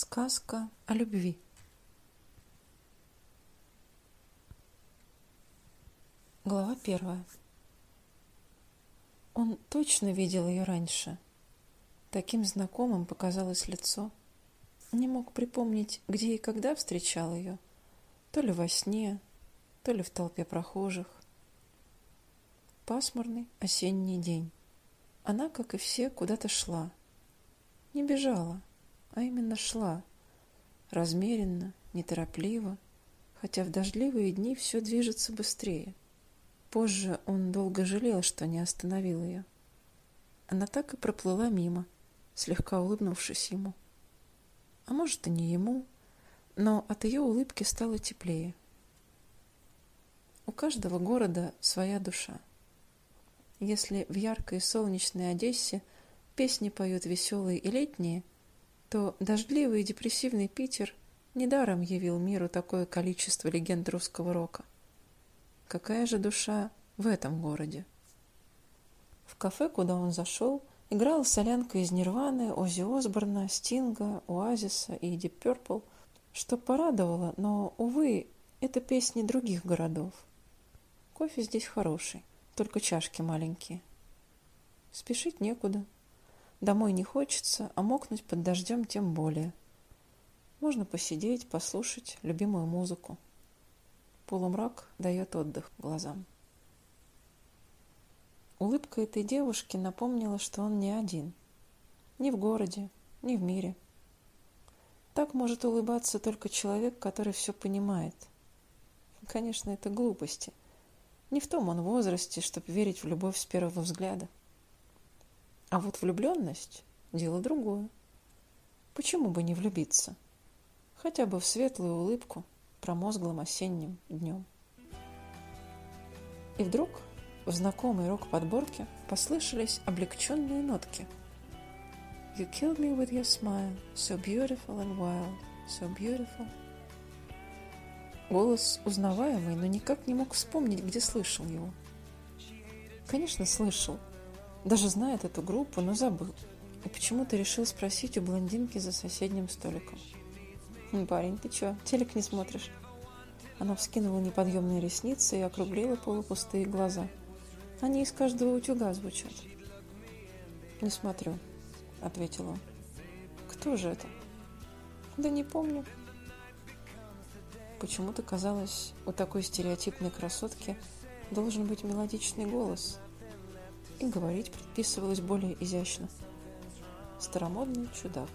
Сказка о любви. Глава первая. Он точно видел ее раньше. Таким знакомым показалось лицо. Не мог припомнить, где и когда встречал ее. То ли во сне, то ли в толпе прохожих. Пасмурный осенний день. Она, как и все, куда-то шла. Не бежала, а именно шла, размеренно, неторопливо, хотя в дождливые дни все движется быстрее. Позже он долго жалел, что не остановил ее. Она так и проплыла мимо, слегка улыбнувшись ему. А может, и не ему, но от ее улыбки стало теплее. У каждого города своя душа. Если в яркой солнечной Одессе песни поют веселые и летние – то дождливый и депрессивный Питер недаром явил миру такое количество легенд русского рока. Какая же душа в этом городе? В кафе, куда он зашел, играла солянка из Нирваны, Ози Осборна, Стинга, Оазиса и Deep Purple, что порадовало, но, увы, это песни других городов. Кофе здесь хороший, только чашки маленькие. Спешить некуда. Домой не хочется, а мокнуть под дождем тем более. Можно посидеть, послушать любимую музыку. Полумрак дает отдых глазам. Улыбка этой девушки напомнила, что он не один. Ни в городе, ни в мире. Так может улыбаться только человек, который все понимает. Конечно, это глупости. Не в том он возрасте, чтобы верить в любовь с первого взгляда. А вот влюбленность – дело другое. Почему бы не влюбиться? Хотя бы в светлую улыбку промозглым осенним днем. И вдруг в знакомой рок-подборке послышались облегченные нотки. You killed me with your smile, so beautiful and wild, so beautiful. Голос узнаваемый, но никак не мог вспомнить, где слышал его. Конечно, слышал, даже знает эту группу, но забыл. И почему-то решил спросить у блондинки за соседним столиком. «Парень, ты чё, телек не смотришь?» Она вскинула неподъемные ресницы и округлила полупустые глаза. Они из каждого утюга звучат. «Не смотрю», — ответил он. «Кто же это?» «Да не помню». Почему-то казалось, у такой стереотипной красотки должен быть мелодичный голос — и говорить предписывалось более изящно. Старомодный чудак.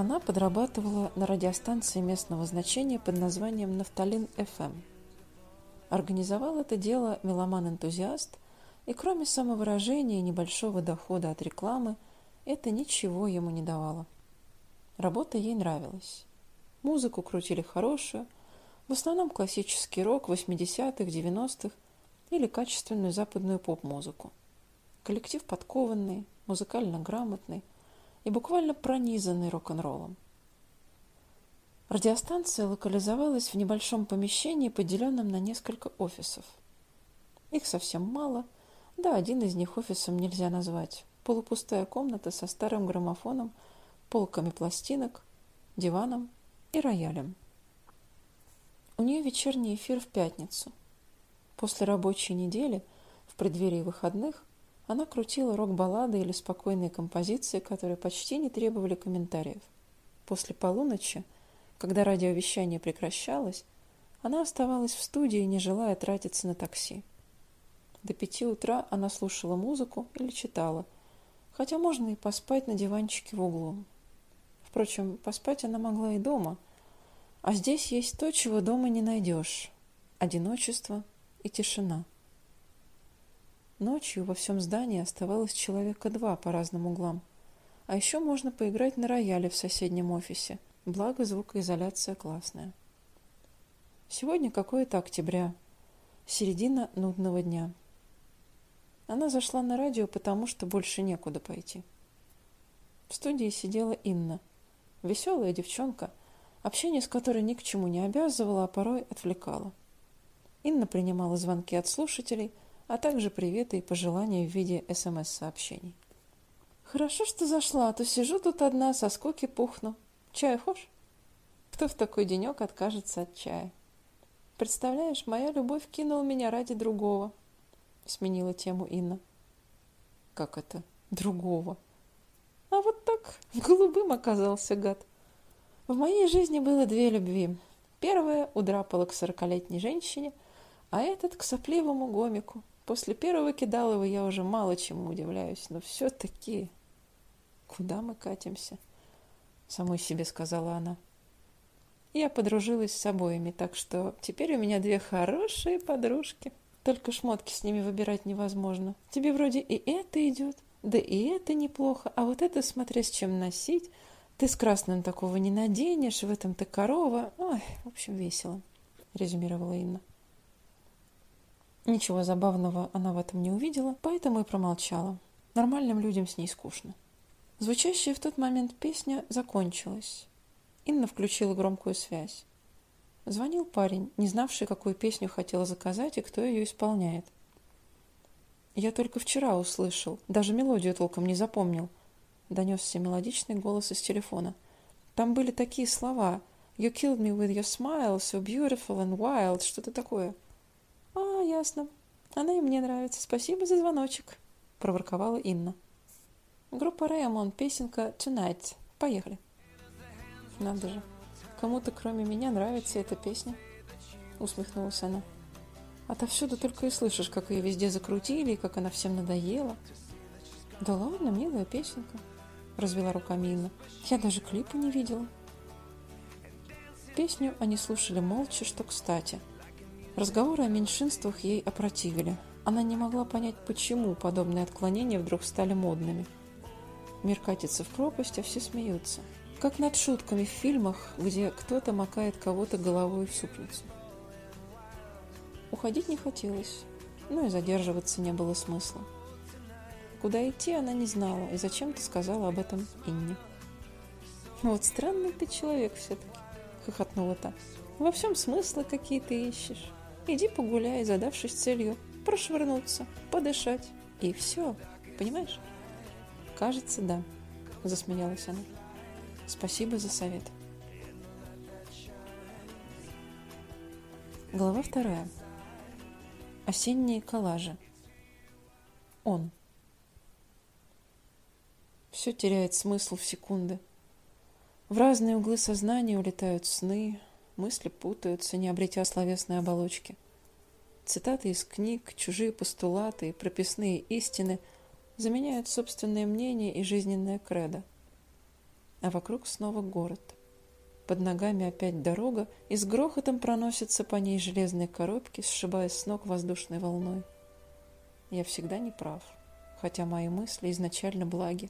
Она подрабатывала на радиостанции местного значения под названием «Нафталин-ФМ». Организовал это дело меломан-энтузиаст, и кроме самовыражения и небольшого дохода от рекламы, это ничего ему не давало. Работа ей нравилась. Музыку крутили хорошую, в основном классический рок 80-х, 90-х или качественную западную поп-музыку. Коллектив подкованный, музыкально грамотный и буквально пронизанный рок-н-роллом. Радиостанция локализовалась в небольшом помещении, поделенном на несколько офисов. Их совсем мало, да один из них офисом нельзя назвать. Полупустая комната со старым граммофоном, полками пластинок, диваном и роялем. У нее вечерний эфир в пятницу. После рабочей недели, в преддверии выходных, она крутила рок-баллады или спокойные композиции, которые почти не требовали комментариев. После полуночи – когда радиовещание прекращалось, она оставалась в студии, не желая тратиться на такси. До пяти утра она слушала музыку или читала, хотя можно и поспать на диванчике в углу. Впрочем, поспать она могла и дома, а здесь есть то, чего дома не найдешь – одиночество и тишина. Ночью во всем здании оставалось человека два по разным углам, а еще можно поиграть на рояле в соседнем офисе – Благо, звукоизоляция классная. Сегодня какое-то октября, середина нудного дня. Она зашла на радио, потому что больше некуда пойти. В студии сидела Инна. Веселая девчонка, общение с которой ни к чему не обязывало, а порой отвлекало. Инна принимала звонки от слушателей, а также приветы и пожелания в виде СМС-сообщений. «Хорошо, что зашла, а то сижу тут одна, со скуки пухну. Чай хочешь?» Кто в такой денек откажется от чая? Представляешь, моя любовь кинула меня ради другого. Сменила тему Инна. Как это? Другого? А вот так, голубым оказался гад. В моей жизни было две любви. Первая удрапала к сорокалетней женщине, а этот к сопливому гомику. После первого кидалова я уже мало чему удивляюсь, но все-таки... Куда мы катимся? Самой себе сказала она. Я подружилась с обоими, так что теперь у меня две хорошие подружки. Только шмотки с ними выбирать невозможно. Тебе вроде и это идет, да и это неплохо, а вот это смотря с чем носить. Ты с красным такого не наденешь, в этом ты корова. Ой, в общем, весело, резюмировала Инна. Ничего забавного она в этом не увидела, поэтому и промолчала. Нормальным людям с ней скучно. Звучащая в тот момент песня закончилась. Инна включила громкую связь. Звонил парень, не знавший, какую песню хотела заказать и кто ее исполняет. «Я только вчера услышал, даже мелодию толком не запомнил», — донесся мелодичный голос из телефона. «Там были такие слова. You killed me with your smile, so beautiful and wild, что-то такое». «А, ясно. Она и мне нравится. Спасибо за звоночек», — проворковала Инна. Группа Рэймон, песенка «Tonight». Поехали. Надо же, кому-то кроме меня нравится эта песня, усмехнулась она. Отовсюду только и слышишь, как ее везде закрутили и как она всем надоела. Да ладно, милая песенка, развела руками Инна. Я даже клипа не видела. Песню они слушали молча, что кстати. Разговоры о меньшинствах ей опротивили. Она не могла понять, почему подобные отклонения вдруг стали модными. Мир катится в пропасть, а все смеются. Как над шутками в фильмах, где кто-то макает кого-то головой в супницу. Уходить не хотелось, но и задерживаться не было смысла. Куда идти она не знала, и зачем-то сказала об этом Инне. «Вот странный ты человек все-таки», — хохотнула та. «Во всем смыслы какие ты ищешь. Иди погуляй, задавшись целью прошвырнуться, подышать, и все, понимаешь?» «Кажется, да», — засмеялась она. Спасибо за совет. Глава вторая. Осенние коллажи. Он. Все теряет смысл в секунды. В разные углы сознания улетают сны, мысли путаются, не обретя словесной оболочки. Цитаты из книг, чужие постулаты и прописные истины заменяют собственное мнение и жизненное кредо а вокруг снова город. Под ногами опять дорога, и с грохотом проносятся по ней железные коробки, сшибая с ног воздушной волной. Я всегда не прав, хотя мои мысли изначально благи.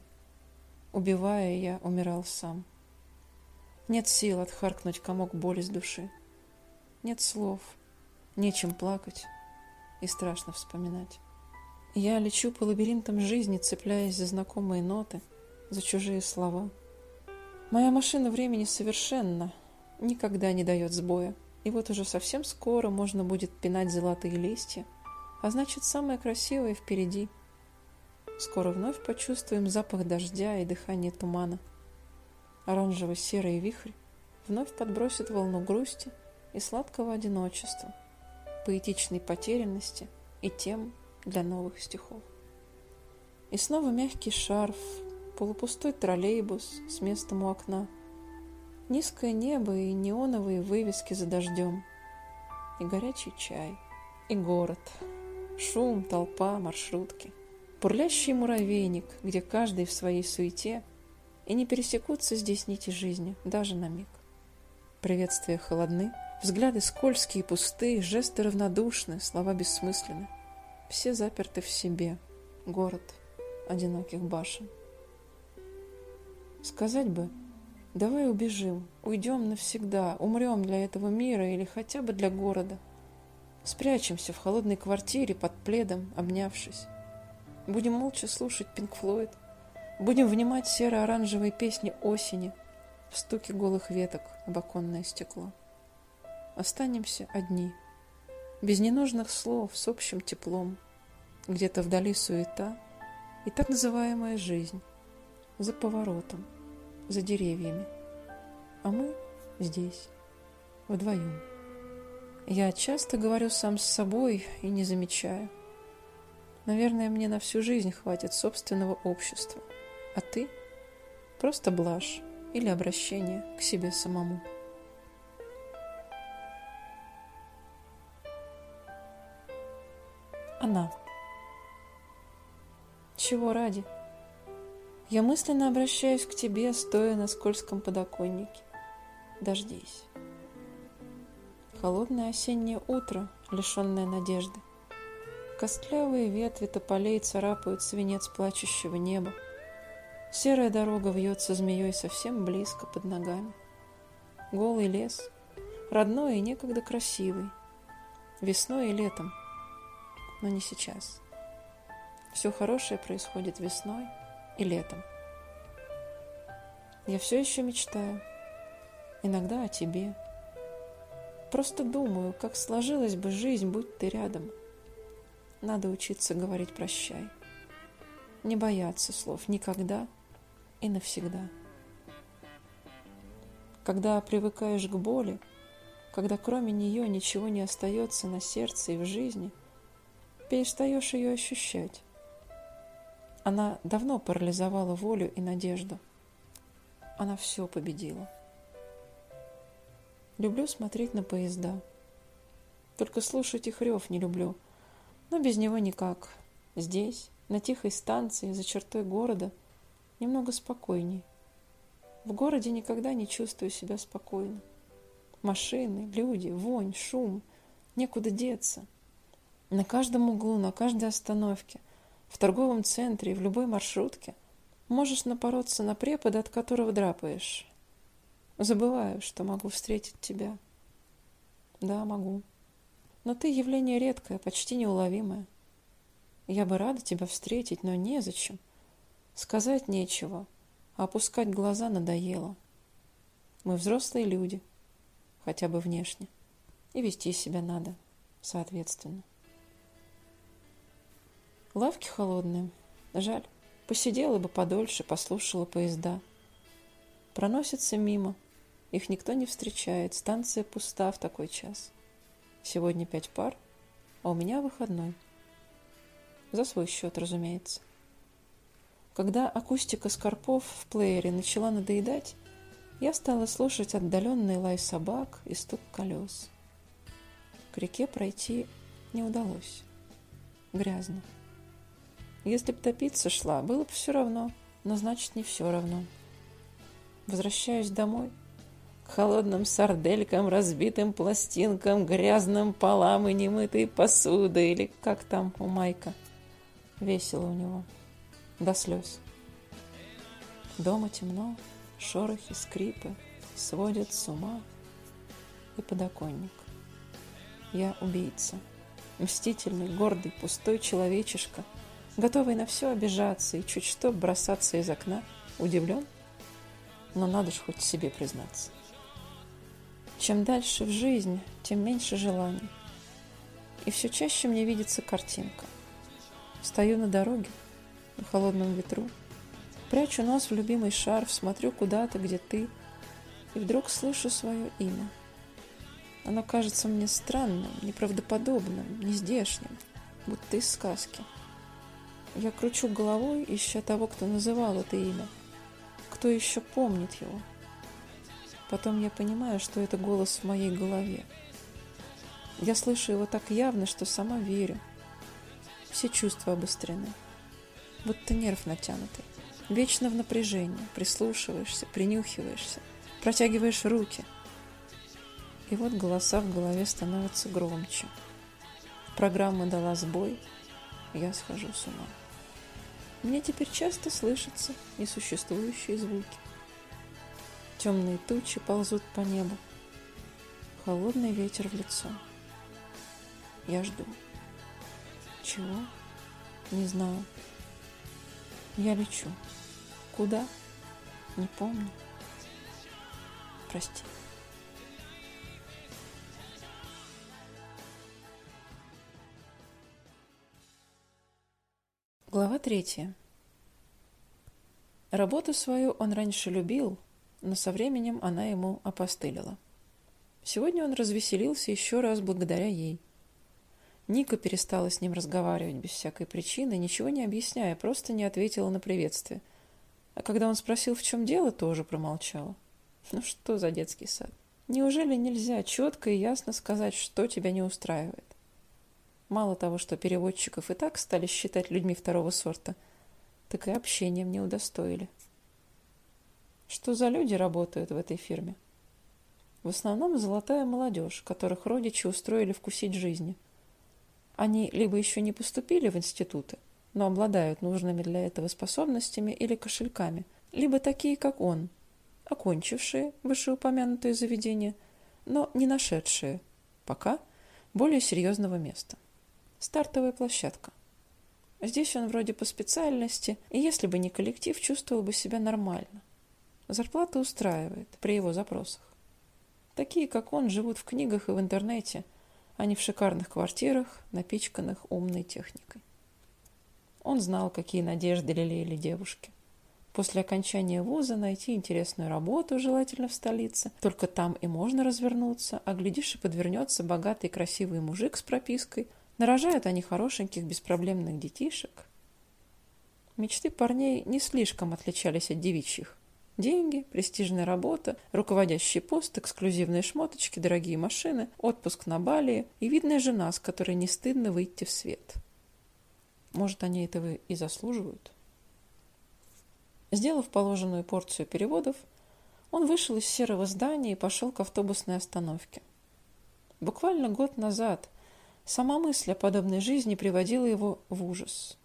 Убивая, я умирал сам. Нет сил отхаркнуть комок боли с души. Нет слов, нечем плакать и страшно вспоминать. Я лечу по лабиринтам жизни, цепляясь за знакомые ноты, за чужие слова — Моя машина времени совершенно никогда не дает сбоя. И вот уже совсем скоро можно будет пинать золотые листья, а значит, самое красивое впереди. Скоро вновь почувствуем запах дождя и дыхание тумана. Оранжево-серый вихрь вновь подбросит волну грусти и сладкого одиночества, поэтичной потерянности и тем для новых стихов. И снова мягкий шарф, полупустой троллейбус с местом у окна, низкое небо и неоновые вывески за дождем, и горячий чай, и город, шум, толпа, маршрутки, бурлящий муравейник, где каждый в своей суете, и не пересекутся здесь нити жизни, даже на миг. Приветствия холодны, взгляды скользкие и пустые, жесты равнодушны, слова бессмысленны. Все заперты в себе. Город одиноких башен. Сказать бы, давай убежим, уйдем навсегда, умрем для этого мира или хотя бы для города. Спрячемся в холодной квартире под пледом, обнявшись. Будем молча слушать Пинк Флойд, Будем внимать серо-оранжевой песни осени в стуке голых веток об оконное стекло. Останемся одни, без ненужных слов, с общим теплом. Где-то вдали суета и так называемая жизнь за поворотом, за деревьями. А мы здесь, вдвоем. Я часто говорю сам с собой и не замечаю. Наверное, мне на всю жизнь хватит собственного общества. А ты – просто блажь или обращение к себе самому. Она. Чего ради? Я мысленно обращаюсь к тебе, стоя на скользком подоконнике. Дождись. Холодное осеннее утро, лишенное надежды. Костлявые ветви тополей царапают свинец плачущего неба. Серая дорога вьется змеей совсем близко под ногами. Голый лес, родной и некогда красивый. Весной и летом, но не сейчас. Все хорошее происходит весной и летом. Я все еще мечтаю. Иногда о тебе, Просто думаю, как сложилась бы жизнь, будь ты рядом. Надо учиться говорить «прощай». Не бояться слов никогда и навсегда. Когда привыкаешь к боли, когда кроме нее ничего не остается на сердце и в жизни, перестаешь ее ощущать. Она давно парализовала волю и надежду. Она все победила. Люблю смотреть на поезда. Только слушать их рев не люблю. Но без него никак. Здесь, на тихой станции, за чертой города, немного спокойней. В городе никогда не чувствую себя спокойно. Машины, люди, вонь, шум. Некуда деться. На каждом углу, на каждой остановке, в торговом центре, в любой маршрутке можешь напороться на препода, от которого драпаешь. Забываю, что могу встретить тебя. Да, могу. Но ты явление редкое, почти неуловимое. Я бы рада тебя встретить, но незачем. Сказать нечего, а опускать глаза надоело. Мы взрослые люди, хотя бы внешне, и вести себя надо соответственно. Лавки холодные. Жаль, посидела бы подольше, послушала поезда. Проносится мимо — их никто не встречает, станция пуста в такой час. Сегодня пять пар, а у меня выходной. За свой счет, разумеется. Когда акустика Скорпов в плеере начала надоедать, я стала слушать отдаленный лай собак и стук колес. К реке пройти не удалось. Грязно. Если б топиться шла, было бы все равно, но значит не все равно. Возвращаюсь домой, холодным сарделькам, разбитым пластинкам, грязным полам и немытой посуды, или как там у Майка. Весело у него, до слез. Дома темно, шорохи, скрипы сводят с ума и подоконник. Я убийца, мстительный, гордый, пустой человечишка, готовый на все обижаться и чуть что бросаться из окна, удивлен, но надо ж хоть себе признаться. Чем дальше в жизнь, тем меньше желаний. И все чаще мне видится картинка. Стою на дороге, на холодном ветру, прячу нос в любимый шарф, смотрю куда-то, где ты, и вдруг слышу свое имя. Оно кажется мне странным, неправдоподобным, нездешним, будто из сказки. Я кручу головой, ища того, кто называл это имя, кто еще помнит его. Потом я понимаю, что это голос в моей голове. Я слышу его так явно, что сама верю. Все чувства обострены. Будто нерв натянутый. Вечно в напряжении. Прислушиваешься, принюхиваешься, протягиваешь руки. И вот голоса в голове становятся громче. Программа дала сбой, я схожу с ума. Мне теперь часто слышатся несуществующие звуки. Темные тучи ползут по небу. Холодный ветер в лицо. Я жду. Чего? Не знаю. Я лечу. Куда? Не помню. Прости. Третья. Работу свою он раньше любил, но со временем она ему опостылила. Сегодня он развеселился еще раз благодаря ей. Ника перестала с ним разговаривать без всякой причины, ничего не объясняя, просто не ответила на приветствие. А когда он спросил, в чем дело, тоже промолчала. Ну что за детский сад? Неужели нельзя четко и ясно сказать, что тебя не устраивает? Мало того, что переводчиков и так стали считать людьми второго сорта, так и общением не удостоили. Что за люди работают в этой фирме? В основном золотая молодежь, которых родичи устроили вкусить жизни. Они либо еще не поступили в институты, но обладают нужными для этого способностями или кошельками, либо такие, как он, окончившие вышеупомянутое заведение, но не нашедшие, пока, более серьезного места. Стартовая площадка. Здесь он вроде по специальности, и если бы не коллектив, чувствовал бы себя нормально. Зарплата устраивает при его запросах. Такие, как он, живут в книгах и в интернете, а не в шикарных квартирах, напичканных умной техникой. Он знал, какие надежды лелеяли девушки. После окончания вуза найти интересную работу, желательно в столице. Только там и можно развернуться, а глядишь и подвернется богатый красивый мужик с пропиской. Нарожают они хорошеньких, беспроблемных детишек. Мечты парней не слишком отличались от девичьих. Деньги, престижная работа, руководящий пост, эксклюзивные шмоточки, дорогие машины, отпуск на Бали и видная жена, с которой не стыдно выйти в свет. Может, они этого и заслуживают? Сделав положенную порцию переводов, он вышел из серого здания и пошел к автобусной остановке. Буквально год назад сама мысль о подобной жизни приводила его в ужас.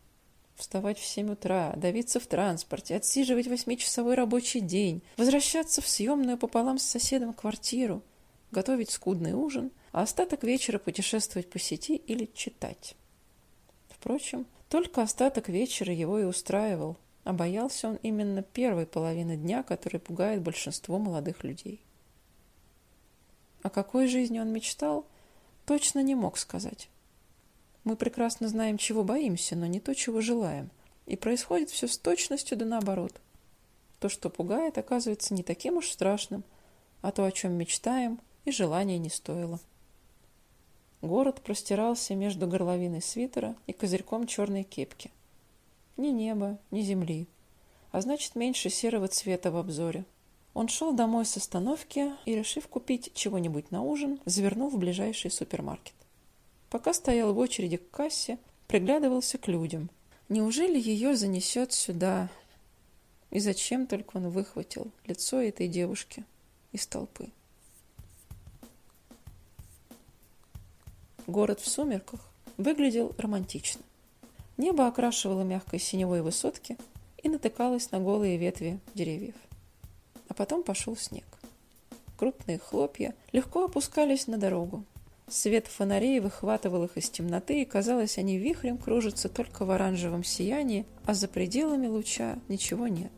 Вставать в семь утра, давиться в транспорте, отсиживать восьмичасовой рабочий день, возвращаться в съемную пополам с соседом квартиру, готовить скудный ужин, а остаток вечера путешествовать по сети или читать. Впрочем, только остаток вечера его и устраивал, а боялся он именно первой половины дня, которая пугает большинство молодых людей. О какой жизни он мечтал, точно не мог сказать. Мы прекрасно знаем, чего боимся, но не то, чего желаем. И происходит все с точностью да наоборот. То, что пугает, оказывается не таким уж страшным, а то, о чем мечтаем, и желания не стоило. Город простирался между горловиной свитера и козырьком черной кепки. Ни неба, ни земли, а значит меньше серого цвета в обзоре. Он шел домой с остановки и, решив купить чего-нибудь на ужин, завернул в ближайший супермаркет. Пока стоял в очереди к кассе, приглядывался к людям. Неужели ее занесет сюда? И зачем только он выхватил лицо этой девушки из толпы? Город в сумерках выглядел романтично. Небо окрашивало мягкой синевой высотки и натыкалось на голые ветви деревьев. Потом пошел снег. Крупные хлопья легко опускались на дорогу, Свет фонарей выхватывал их из темноты, и, казалось, они вихрем кружатся только в оранжевом сиянии, а за пределами луча ничего нет.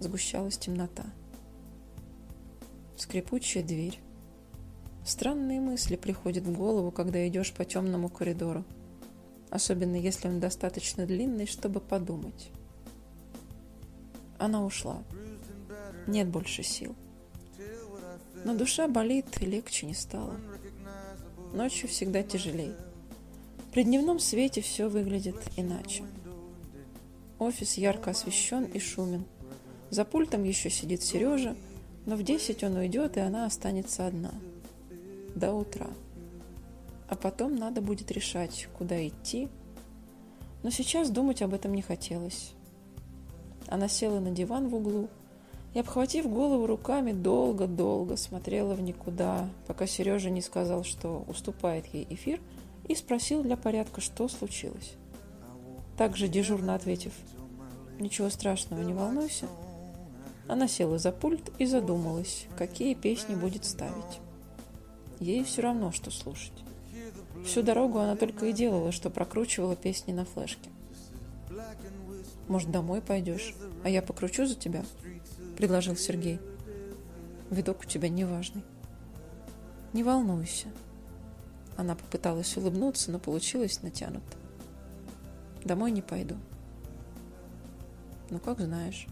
Сгущалась темнота. Скрипучая дверь. Странные мысли приходят в голову, когда идешь по темному коридору, особенно если он достаточно длинный, чтобы подумать. Она ушла. Нет больше сил. Но душа болит, и легче не стало. Ночью всегда тяжелей. При дневном свете все выглядит иначе. Офис ярко освещен и шумен. За пультом еще сидит Сережа, но в десять он уйдет, и она останется одна. До утра. А потом надо будет решать, куда идти. Но сейчас думать об этом не хотелось. Она села на диван в углу, и, обхватив голову руками, долго-долго смотрела в никуда, пока Сережа не сказал, что уступает ей эфир, и спросил для порядка, что случилось. Также дежурно ответив «Ничего страшного, не волнуйся», она села за пульт и задумалась, какие песни будет ставить. Ей все равно, что слушать. Всю дорогу она только и делала, что прокручивала песни на флешке. Может, домой пойдешь, а я покручу за тебя?» — предложил Сергей. «Видок у тебя неважный». «Не волнуйся». Она попыталась улыбнуться, но получилось натянуто. «Домой не пойду». «Ну, как знаешь».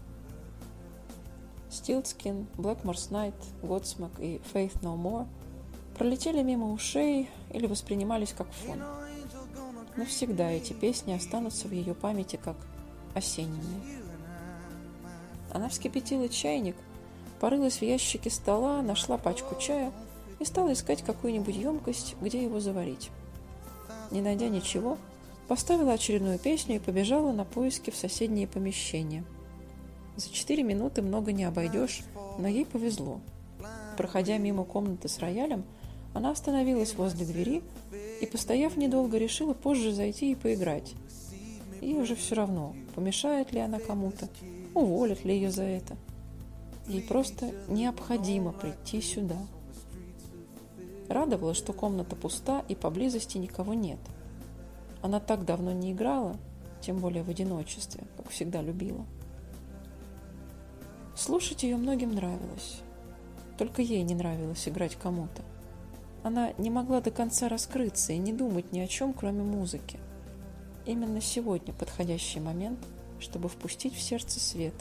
Стилдскин, Blackmore's Night, Godsmack и Faith No More пролетели мимо ушей или воспринимались как фон. Навсегда эти песни останутся в ее памяти как осенние. Она вскипятила чайник, порылась в ящике стола, нашла пачку чая и стала искать какую-нибудь емкость, где его заварить. Не найдя ничего, поставила очередную песню и побежала на поиски в соседние помещения. За четыре минуты много не обойдешь, но ей повезло. Проходя мимо комнаты с роялем, она остановилась возле двери и, постояв недолго, решила позже зайти и поиграть. Ей уже все равно, помешает ли она кому-то, уволят ли ее за это. Ей просто необходимо прийти сюда. Радовало, что комната пуста и поблизости никого нет. Она так давно не играла, тем более в одиночестве, как всегда любила. Слушать ее многим нравилось. Только ей не нравилось играть кому-то. Она не могла до конца раскрыться и не думать ни о чем, кроме музыки. Именно сегодня подходящий момент, чтобы впустить в сердце свет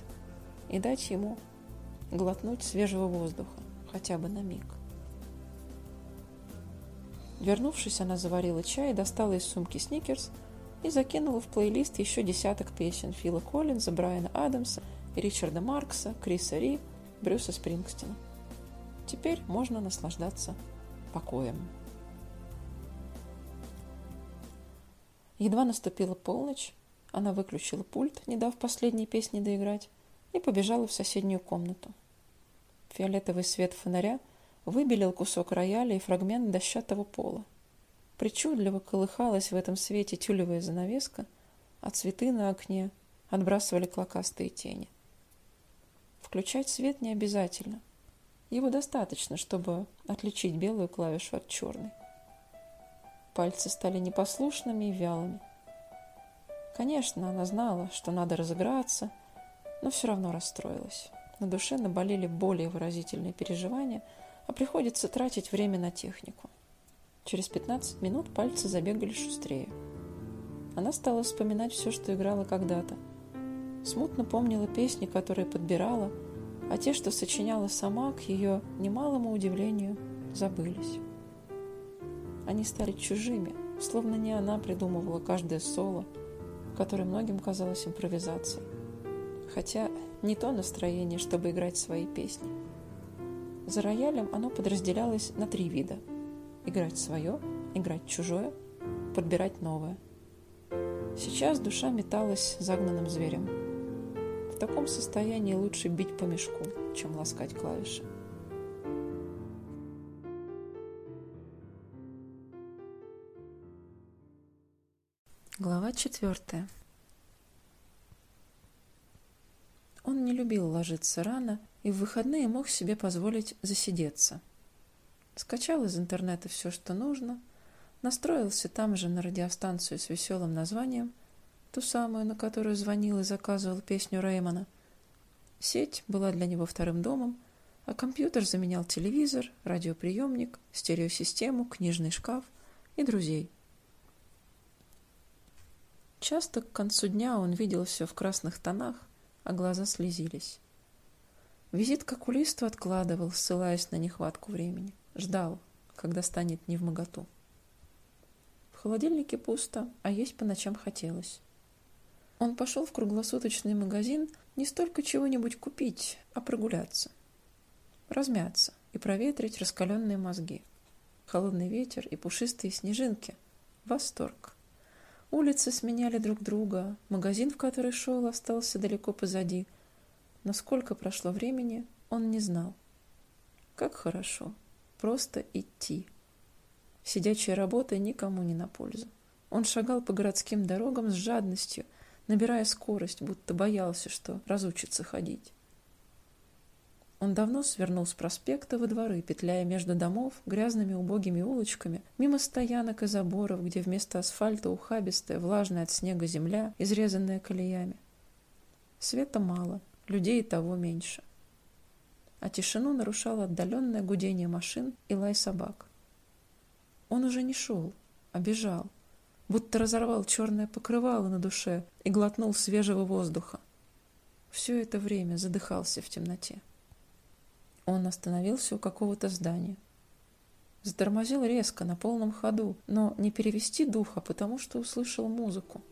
и дать ему глотнуть свежего воздуха, хотя бы на миг. Вернувшись, она заварила чай, достала из сумки сникерс и закинула в плейлист еще десяток песен Фила Коллинза, Брайана Адамса, Ричарда Маркса, Криса Ри, Брюса Спрингстина. Теперь можно наслаждаться покоем. Едва наступила полночь, она выключила пульт, не дав последней песни доиграть, и побежала в соседнюю комнату. Фиолетовый свет фонаря выбелил кусок рояля и фрагмент дощатого пола. Причудливо колыхалась в этом свете тюлевая занавеска, а цветы на окне отбрасывали клокастые тени. Включать свет не обязательно – его достаточно, чтобы отличить белую клавишу от черной. Пальцы стали непослушными и вялыми. Конечно, она знала, что надо разыграться, но все равно расстроилась. На душе наболели более выразительные переживания, а приходится тратить время на технику. Через 15 минут пальцы забегали шустрее. Она стала вспоминать все, что играла когда-то. Смутно помнила песни, которые подбирала – а те, что сочиняла сама, к ее немалому удивлению, забылись. Они стали чужими, словно не она придумывала каждое соло, которое многим казалось импровизацией. Хотя не то настроение, чтобы играть свои песни. За роялем оно подразделялось на три вида. Играть свое, играть чужое, подбирать новое. Сейчас душа металась загнанным зверем – в таком состоянии лучше бить по мешку, чем ласкать клавиши. Четвертая. Он не любил ложиться рано и в выходные мог себе позволить засидеться. Скачал из интернета все, что нужно, настроился там же на радиостанцию с веселым названием – ту самую, на которую звонил и заказывал песню Реймона. Сеть была для него вторым домом, а компьютер заменял телевизор, радиоприемник, стереосистему, книжный шкаф и друзей. Часто к концу дня он видел все в красных тонах, а глаза слезились. Визит к окулисту откладывал, ссылаясь на нехватку времени. Ждал, когда станет невмоготу. В холодильнике пусто, а есть по ночам хотелось. Он пошел в круглосуточный магазин не столько чего-нибудь купить, а прогуляться. Размяться и проветрить раскаленные мозги. Холодный ветер и пушистые снежинки. Восторг. Улицы сменяли друг друга, магазин, в который шел, остался далеко позади. Но сколько прошло времени, он не знал. Как хорошо. Просто идти. Сидячая работа никому не на пользу. Он шагал по городским дорогам с жадностью, набирая скорость, будто боялся, что разучится ходить. Он давно свернул с проспекта во дворы, петляя между домов, грязными убогими улочками, мимо стоянок и заборов, где вместо асфальта ухабистая, влажная от снега земля, изрезанная колеями. Света мало, людей и того меньше. А тишину нарушало отдаленное гудение машин и лай собак. Он уже не шел, а бежал, будто разорвал черное покрывало на душе и глотнул свежего воздуха. Все это время задыхался в темноте. Он остановился у какого-то здания. Затормозил резко, на полном ходу, но не перевести духа, потому что услышал музыку.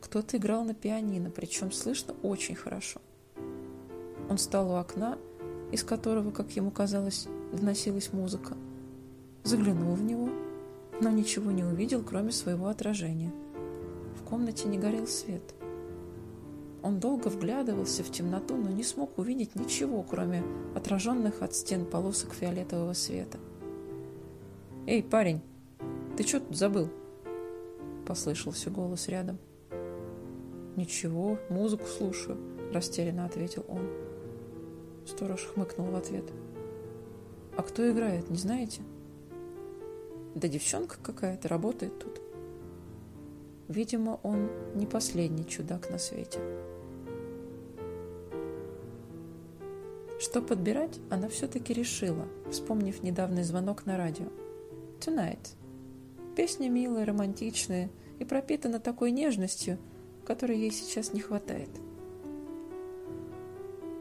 Кто-то играл на пианино, причем слышно очень хорошо. Он встал у окна, из которого, как ему казалось, доносилась музыка. Заглянул в него, но ничего не увидел, кроме своего отражения. В комнате не горел свет. Он долго вглядывался в темноту, но не смог увидеть ничего, кроме отраженных от стен полосок фиолетового света. «Эй, парень, ты что тут забыл?» Послышался голос рядом. «Ничего, музыку слушаю», — растерянно ответил он. Сторож хмыкнул в ответ. «А кто играет, не знаете?» «Да девчонка какая-то работает тут». Видимо, он не последний чудак на свете. Что подбирать, она все-таки решила, вспомнив недавний звонок на радио. «Tonight». Песня милая, романтичная и пропитана такой нежностью, которой ей сейчас не хватает.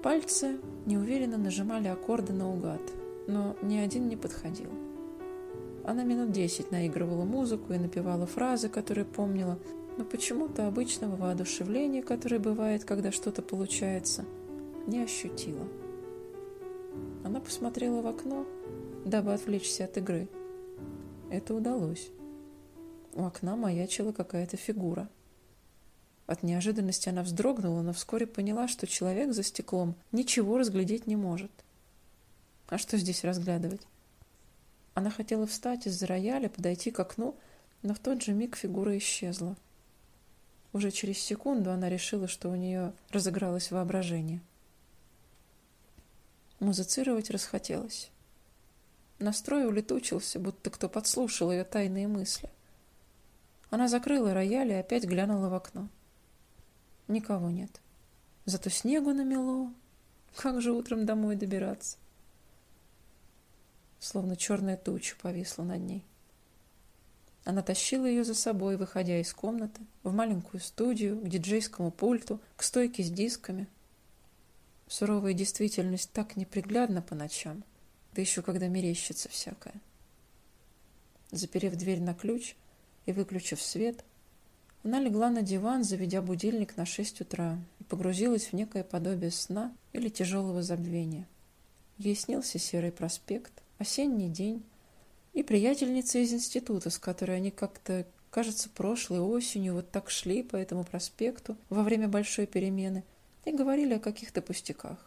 Пальцы неуверенно нажимали аккорды наугад, но ни один не подходил. Она минут десять наигрывала музыку и напевала фразы, которые помнила, но почему-то обычного воодушевления, которое бывает, когда что-то получается, не ощутила. Она посмотрела в окно, дабы отвлечься от игры. Это удалось. У окна маячила какая-то фигура – от неожиданности она вздрогнула, но вскоре поняла, что человек за стеклом ничего разглядеть не может. А что здесь разглядывать? Она хотела встать из-за рояля, подойти к окну, но в тот же миг фигура исчезла. Уже через секунду она решила, что у нее разыгралось воображение. Музицировать расхотелось. Настрой улетучился, будто кто подслушал ее тайные мысли. Она закрыла рояль и опять глянула в окно. Никого нет. Зато снегу намело. Как же утром домой добираться? Словно черная туча повисла над ней. Она тащила ее за собой, выходя из комнаты, в маленькую студию, к диджейскому пульту, к стойке с дисками. Суровая действительность так неприглядна по ночам, да еще когда мерещится всякое. Заперев дверь на ключ и выключив свет, она легла на диван, заведя будильник на шесть утра, и погрузилась в некое подобие сна или тяжелого забвения. Ей снился серый проспект, осенний день и приятельница из института, с которой они как-то, кажется, прошлой осенью вот так шли по этому проспекту во время большой перемены и говорили о каких-то пустяках.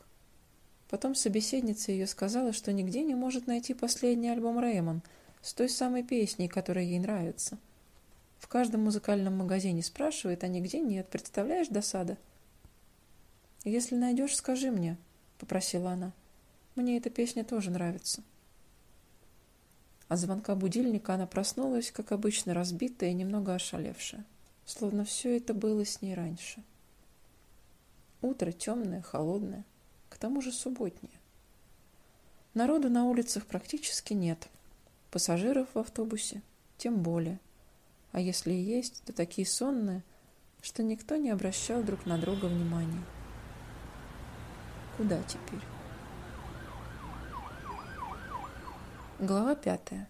Потом собеседница ее сказала, что нигде не может найти последний альбом Рэймон с той самой песней, которая ей нравится – в каждом музыкальном магазине спрашивает, а нигде нет. Представляешь, досада? «Если найдешь, скажи мне», — попросила она. «Мне эта песня тоже нравится». От звонка будильника она проснулась, как обычно, разбитая и немного ошалевшая. Словно все это было с ней раньше. Утро темное, холодное, к тому же субботнее. Народу на улицах практически нет. Пассажиров в автобусе тем более а если и есть, то такие сонные, что никто не обращал друг на друга внимания. Куда теперь? Глава пятая.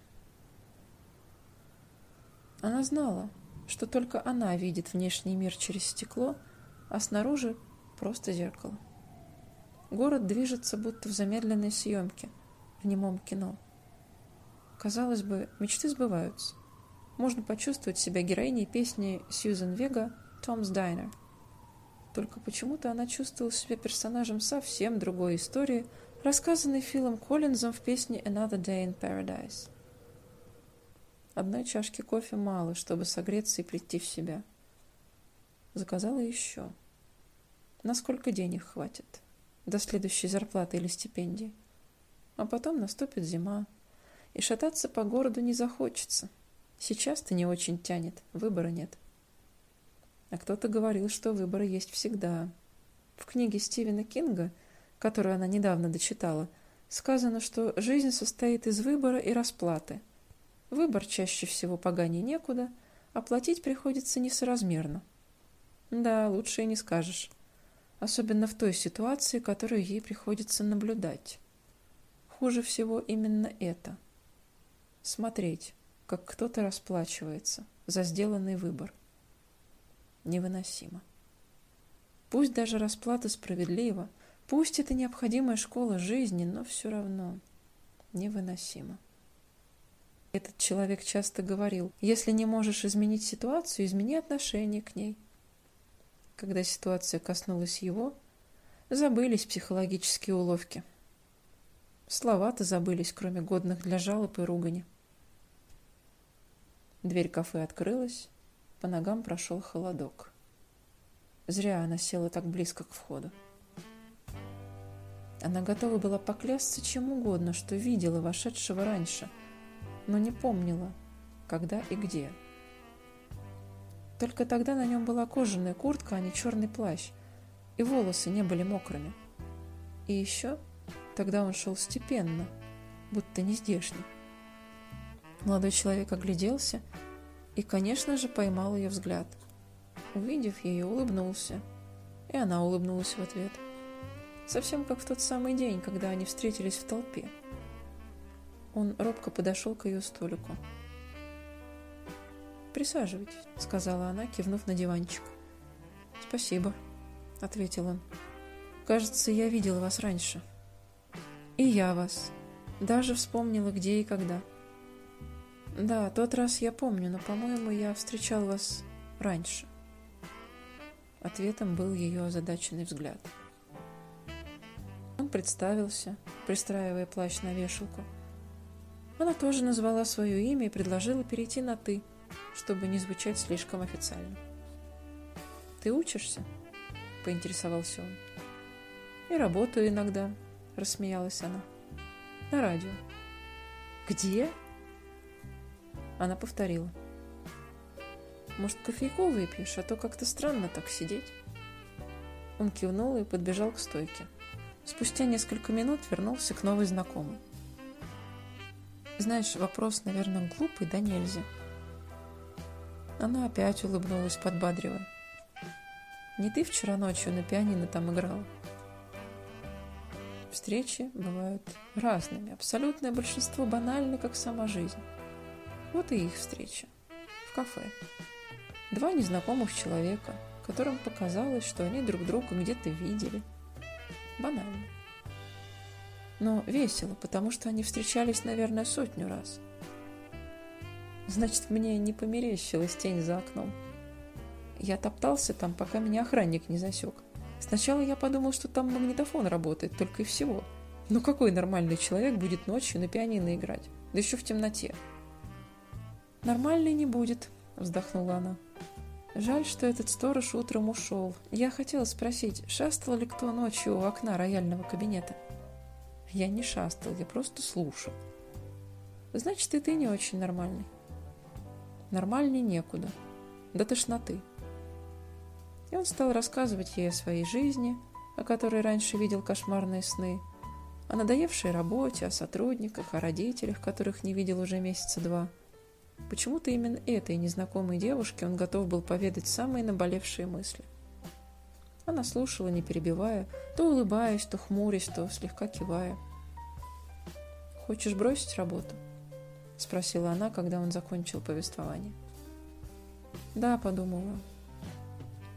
Она знала, что только она видит внешний мир через стекло, а снаружи просто зеркало. Город движется будто в замедленной съемке, в немом кино. Казалось бы, мечты сбываются можно почувствовать себя героиней песни Сьюзен Вега «Tom's Diner». Только почему-то она чувствовала себя персонажем совсем другой истории, рассказанной Филом Коллинзом в песне «Another Day in Paradise». Одной чашки кофе мало, чтобы согреться и прийти в себя. Заказала еще. Насколько денег хватит? До следующей зарплаты или стипендии. А потом наступит зима, и шататься по городу не захочется. Сейчас-то не очень тянет, выбора нет. А кто-то говорил, что выборы есть всегда. В книге Стивена Кинга, которую она недавно дочитала, сказано, что жизнь состоит из выбора и расплаты. Выбор чаще всего поганее некуда, а платить приходится несоразмерно. Да, лучше и не скажешь. Особенно в той ситуации, которую ей приходится наблюдать. Хуже всего именно это. Смотреть, как кто-то расплачивается за сделанный выбор. Невыносимо. Пусть даже расплата справедлива, пусть это необходимая школа жизни, но все равно невыносимо. Этот человек часто говорил, если не можешь изменить ситуацию, измени отношение к ней. Когда ситуация коснулась его, забылись психологические уловки. Слова-то забылись, кроме годных для жалоб и ругани. Дверь кафе открылась, по ногам прошел холодок. Зря она села так близко к входу. Она готова была поклясться чем угодно, что видела вошедшего раньше, но не помнила, когда и где. Только тогда на нем была кожаная куртка, а не черный плащ, и волосы не были мокрыми. И еще тогда он шел степенно, будто не здешний. Молодой человек огляделся и, конечно же, поймал ее взгляд – Увидев ее, улыбнулся. И она улыбнулась в ответ. Совсем как в тот самый день, когда они встретились в толпе. Он робко подошел к ее столику. «Присаживайтесь», — сказала она, кивнув на диванчик. «Спасибо», — ответил он. «Кажется, я видела вас раньше». «И я вас. Даже вспомнила, где и когда». «Да, тот раз я помню, но, по-моему, я встречал вас раньше». Ответом был ее озадаченный взгляд. Он представился, пристраивая плащ на вешалку. Она тоже назвала свое имя и предложила перейти на «ты», чтобы не звучать слишком официально. «Ты учишься?» – поинтересовался он. «И работаю иногда», – рассмеялась она. «На радио». «Где?» Она повторила. Может, кофейку выпьешь, а то как-то странно так сидеть. Он кивнул и подбежал к стойке. Спустя несколько минут вернулся к новой знакомой. Знаешь, вопрос, наверное, глупый, да нельзя. Она опять улыбнулась, подбадривая. Не ты вчера ночью на пианино там играла? Встречи бывают разными. Абсолютное большинство банальны, как сама жизнь. Вот и их встреча. В кафе. Два незнакомых человека, которым показалось, что они друг друга где-то видели. Банально. Но весело, потому что они встречались, наверное, сотню раз. Значит, мне не померещилась тень за окном. Я топтался там, пока меня охранник не засек. Сначала я подумал, что там магнитофон работает, только и всего. Но какой нормальный человек будет ночью на пианино играть? Да еще в темноте. Нормальный не будет, вздохнула она. Жаль, что этот сторож утром ушел. Я хотела спросить, шастал ли кто ночью у окна рояльного кабинета? Я не шастал, я просто слушал. Значит, и ты не очень нормальный. Нормальней некуда. До тошноты. И он стал рассказывать ей о своей жизни, о которой раньше видел кошмарные сны, о надоевшей работе, о сотрудниках, о родителях, которых не видел уже месяца два – Почему-то именно этой незнакомой девушке он готов был поведать самые наболевшие мысли. Она слушала, не перебивая, то улыбаясь, то хмурясь, то слегка кивая. «Хочешь бросить работу?» — спросила она, когда он закончил повествование. «Да», — подумала.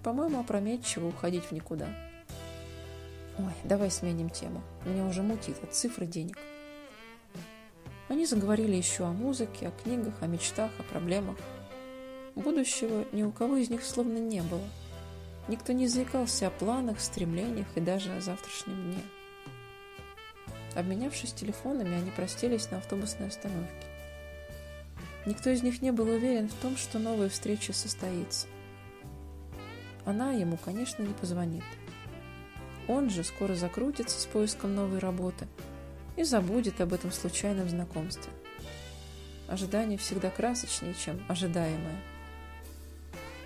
«По-моему, опрометчиво уходить в никуда». «Ой, давай сменим тему. Меня уже мутит от цифры денег». Они заговорили еще о музыке, о книгах, о мечтах, о проблемах. Будущего ни у кого из них словно не было. Никто не заикался о планах, стремлениях и даже о завтрашнем дне. Обменявшись телефонами, они простились на автобусной остановке. Никто из них не был уверен в том, что новая встреча состоится. Она ему, конечно, не позвонит. Он же скоро закрутится с поиском новой работы – и забудет об этом случайном знакомстве. Ожидание всегда красочнее, чем ожидаемое.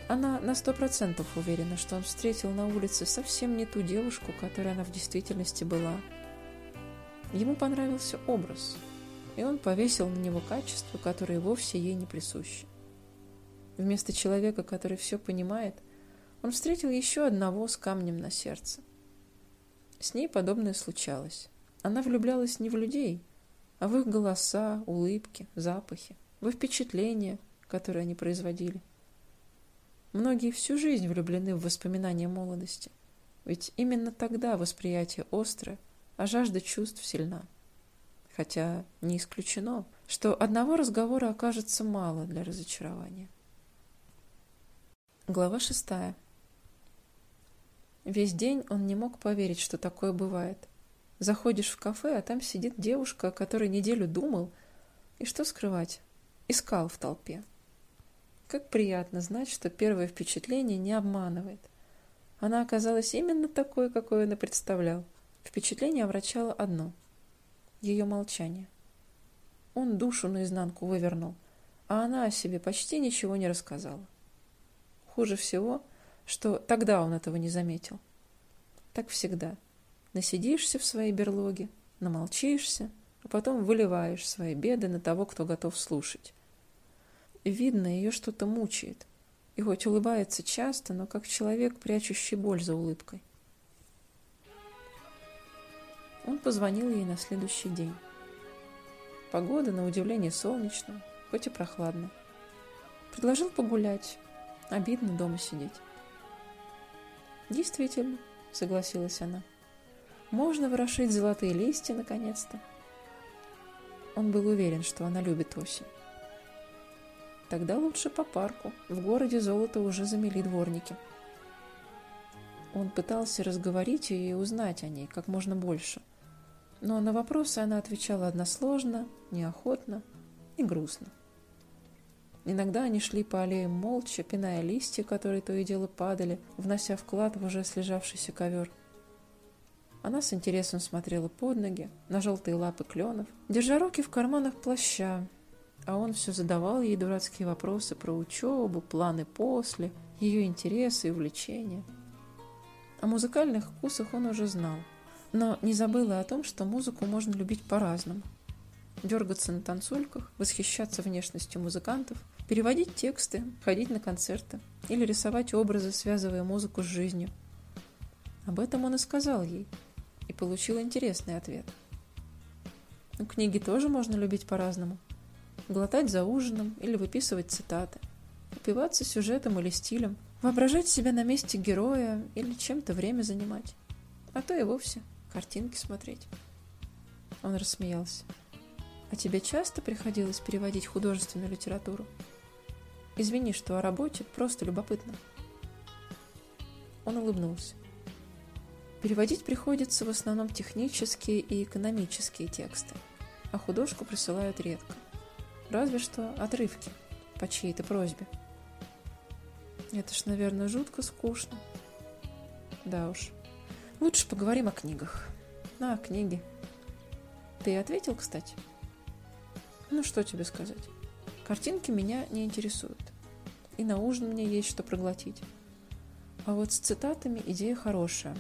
Она на сто процентов уверена, что он встретил на улице совсем не ту девушку, которой она в действительности была. Ему понравился образ, и он повесил на него качества, которые вовсе ей не присущи. Вместо человека, который все понимает, он встретил еще одного с камнем на сердце. С ней подобное случалось. Она влюблялась не в людей, а в их голоса, улыбки, запахи, во впечатления, которые они производили. Многие всю жизнь влюблены в воспоминания молодости, ведь именно тогда восприятие острое, а жажда чувств сильна. Хотя не исключено, что одного разговора окажется мало для разочарования. Глава шестая. Весь день он не мог поверить, что такое бывает. Заходишь в кафе, а там сидит девушка, о которой неделю думал, и что скрывать, искал в толпе. Как приятно знать, что первое впечатление не обманывает. Она оказалась именно такой, какой он и представлял. Впечатление омрачало одно — ее молчание. Он душу наизнанку вывернул, а она о себе почти ничего не рассказала. Хуже всего, что тогда он этого не заметил. Так всегда. Насидишься в своей берлоге, намолчишься, а потом выливаешь свои беды на того, кто готов слушать. Видно, ее что-то мучает, и хоть улыбается часто, но как человек, прячущий боль за улыбкой. Он позвонил ей на следующий день. Погода, на удивление, солнечная, хоть и прохладная. Предложил погулять, Обидно дома сидеть. Действительно, согласилась она. Можно ворошить золотые листья наконец-то. Он был уверен, что она любит осень. Тогда лучше по парку. В городе золото уже замели дворники. Он пытался разговорить и узнать о ней как можно больше. Но на вопросы она отвечала односложно, неохотно и грустно. Иногда они шли по аллеям молча, пиная листья, которые то и дело падали, внося вклад в уже слежавшийся ковер. Она с интересом смотрела под ноги, на желтые лапы кленов, держа руки в карманах плаща, а он все задавал ей дурацкие вопросы про учебу, планы после, ее интересы и увлечения. О музыкальных вкусах он уже знал, но не забыла о том, что музыку можно любить по-разному – дергаться на танцульках, восхищаться внешностью музыкантов, переводить тексты, ходить на концерты или рисовать образы, связывая музыку с жизнью. Об этом он и сказал ей, и получил интересный ответ. Но книги тоже можно любить по-разному. Глотать за ужином или выписывать цитаты, упиваться сюжетом или стилем, воображать себя на месте героя или чем-то время занимать, а то и вовсе картинки смотреть. Он рассмеялся. А тебе часто приходилось переводить художественную литературу? Извини, что о работе просто любопытно. Он улыбнулся. Переводить приходится в основном технические и экономические тексты, а художку присылают редко. Разве что отрывки по чьей-то просьбе. Это ж, наверное, жутко скучно. Да уж. Лучше поговорим о книгах. А, книги. Ты ответил, кстати? Ну, что тебе сказать? Картинки меня не интересуют. И на ужин мне есть что проглотить. А вот с цитатами идея хорошая.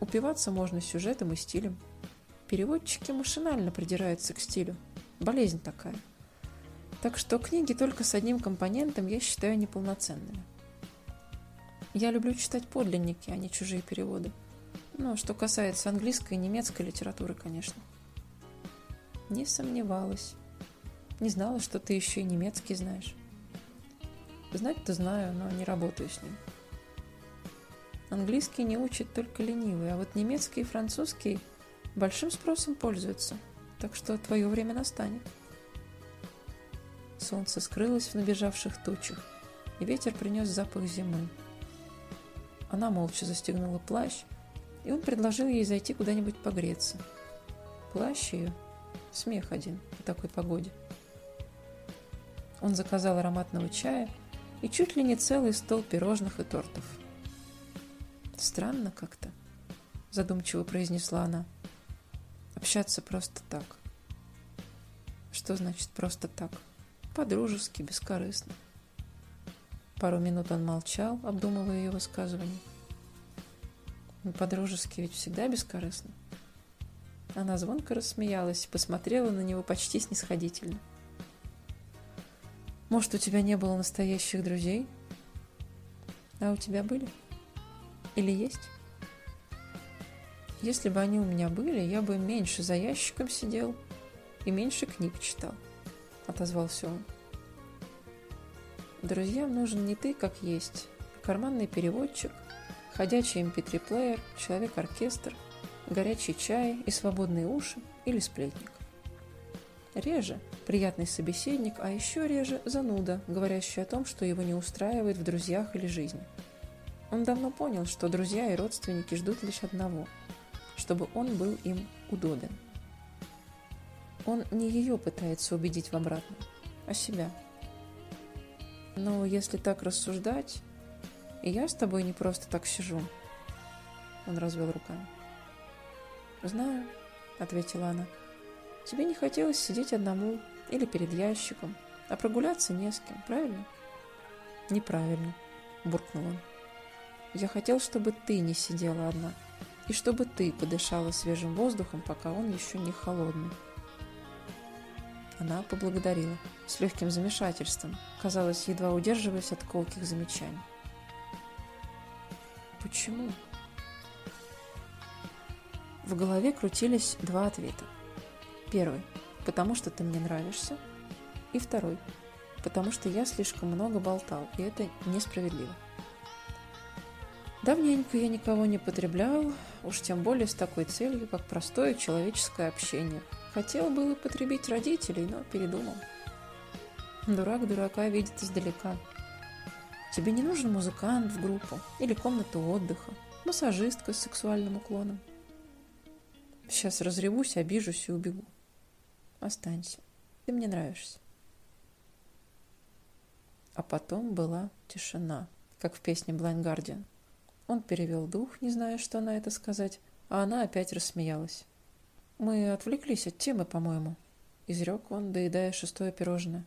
Упиваться можно сюжетом и стилем. Переводчики машинально придираются к стилю. Болезнь такая. Так что книги только с одним компонентом я считаю неполноценными. Я люблю читать подлинники, а не чужие переводы. Ну, что касается английской и немецкой литературы, конечно. Не сомневалась. Не знала, что ты еще и немецкий знаешь. Знать-то знаю, но не работаю с ним. Английский не учит только ленивый, а вот немецкий и французский большим спросом пользуются, так что твое время настанет. Солнце скрылось в набежавших тучах, и ветер принес запах зимы. Она молча застегнула плащ, и он предложил ей зайти куда-нибудь погреться. Плащ ее — смех один в такой погоде — он заказал ароматного чая и чуть ли не целый стол пирожных и тортов. «Странно как-то», — задумчиво произнесла она. «Общаться просто так». «Что значит просто так?» «По-дружески, бескорыстно». Пару минут он молчал, обдумывая ее высказывание. Ну, по-дружески ведь всегда бескорыстно. Она звонко рассмеялась и посмотрела на него почти снисходительно. «Может, у тебя не было настоящих друзей? А у тебя были? Или есть?» Если бы они у меня были, я бы меньше за ящиком сидел и меньше книг читал, — отозвался он. Друзьям нужен не ты, как есть, а карманный переводчик, ходячий mp3-плеер, эм человек-оркестр, горячий чай и свободные уши или сплетник. Реже приятный собеседник, а еще реже зануда, говорящий о том, что его не устраивает в друзьях или жизни. Он давно понял, что друзья и родственники ждут лишь одного – чтобы он был им удобен. Он не ее пытается убедить в обратном, а себя. Но если так рассуждать, и я с тобой не просто так сижу. Он развел руками. «Знаю», — ответила она. «Тебе не хотелось сидеть одному или перед ящиком, а прогуляться не с кем, правильно?» «Неправильно», — буркнул он. «Я хотел, чтобы ты не сидела одна» и чтобы ты подышала свежим воздухом, пока он еще не холодный. Она поблагодарила, с легким замешательством, казалось, едва удерживаясь от колких замечаний. Почему? В голове крутились два ответа. Первый – потому что ты мне нравишься. И второй – потому что я слишком много болтал, и это несправедливо. Давненько я никого не потреблял, уж тем более с такой целью, как простое человеческое общение. Хотел было потребить родителей, но передумал. Дурак дурака видит издалека. Тебе не нужен музыкант в группу или комната отдыха, массажистка с сексуальным уклоном. Сейчас разревусь, обижусь и убегу. Останься. Ты мне нравишься. А потом была тишина, как в песне Blind Guardian. Он перевел дух, не зная, что на это сказать, а она опять рассмеялась. «Мы отвлеклись от темы, по-моему», — изрек он, доедая шестое пирожное.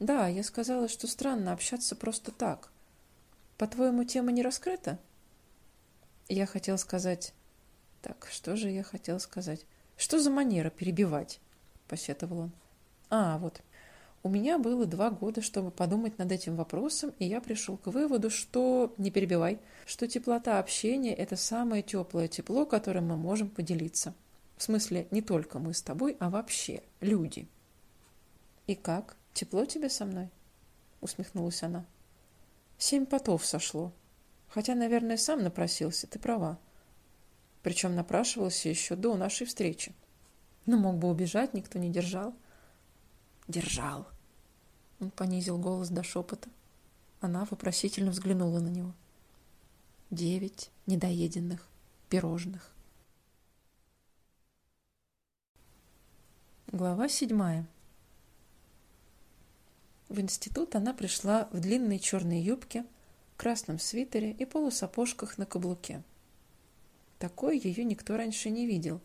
«Да, я сказала, что странно общаться просто так. По-твоему, тема не раскрыта?» Я хотел сказать... Так, что же я хотел сказать? Что за манера перебивать? Посетовал он. А, вот. У меня было два года, чтобы подумать над этим вопросом, и я пришел к выводу, что, не перебивай, что теплота общения – это самое теплое тепло, которым мы можем поделиться. В смысле, не только мы с тобой, а вообще люди. «И как? Тепло тебе со мной?» – усмехнулась она. «Семь потов сошло. Хотя, наверное, сам напросился, ты права. Причем напрашивался еще до нашей встречи. Но мог бы убежать, никто не держал». Держал. Он понизил голос до шепота. Она вопросительно взглянула на него. Девять недоеденных пирожных. Глава седьмая. В институт она пришла в длинной черной юбке, красном свитере и полусапожках на каблуке. Такой ее никто раньше не видел,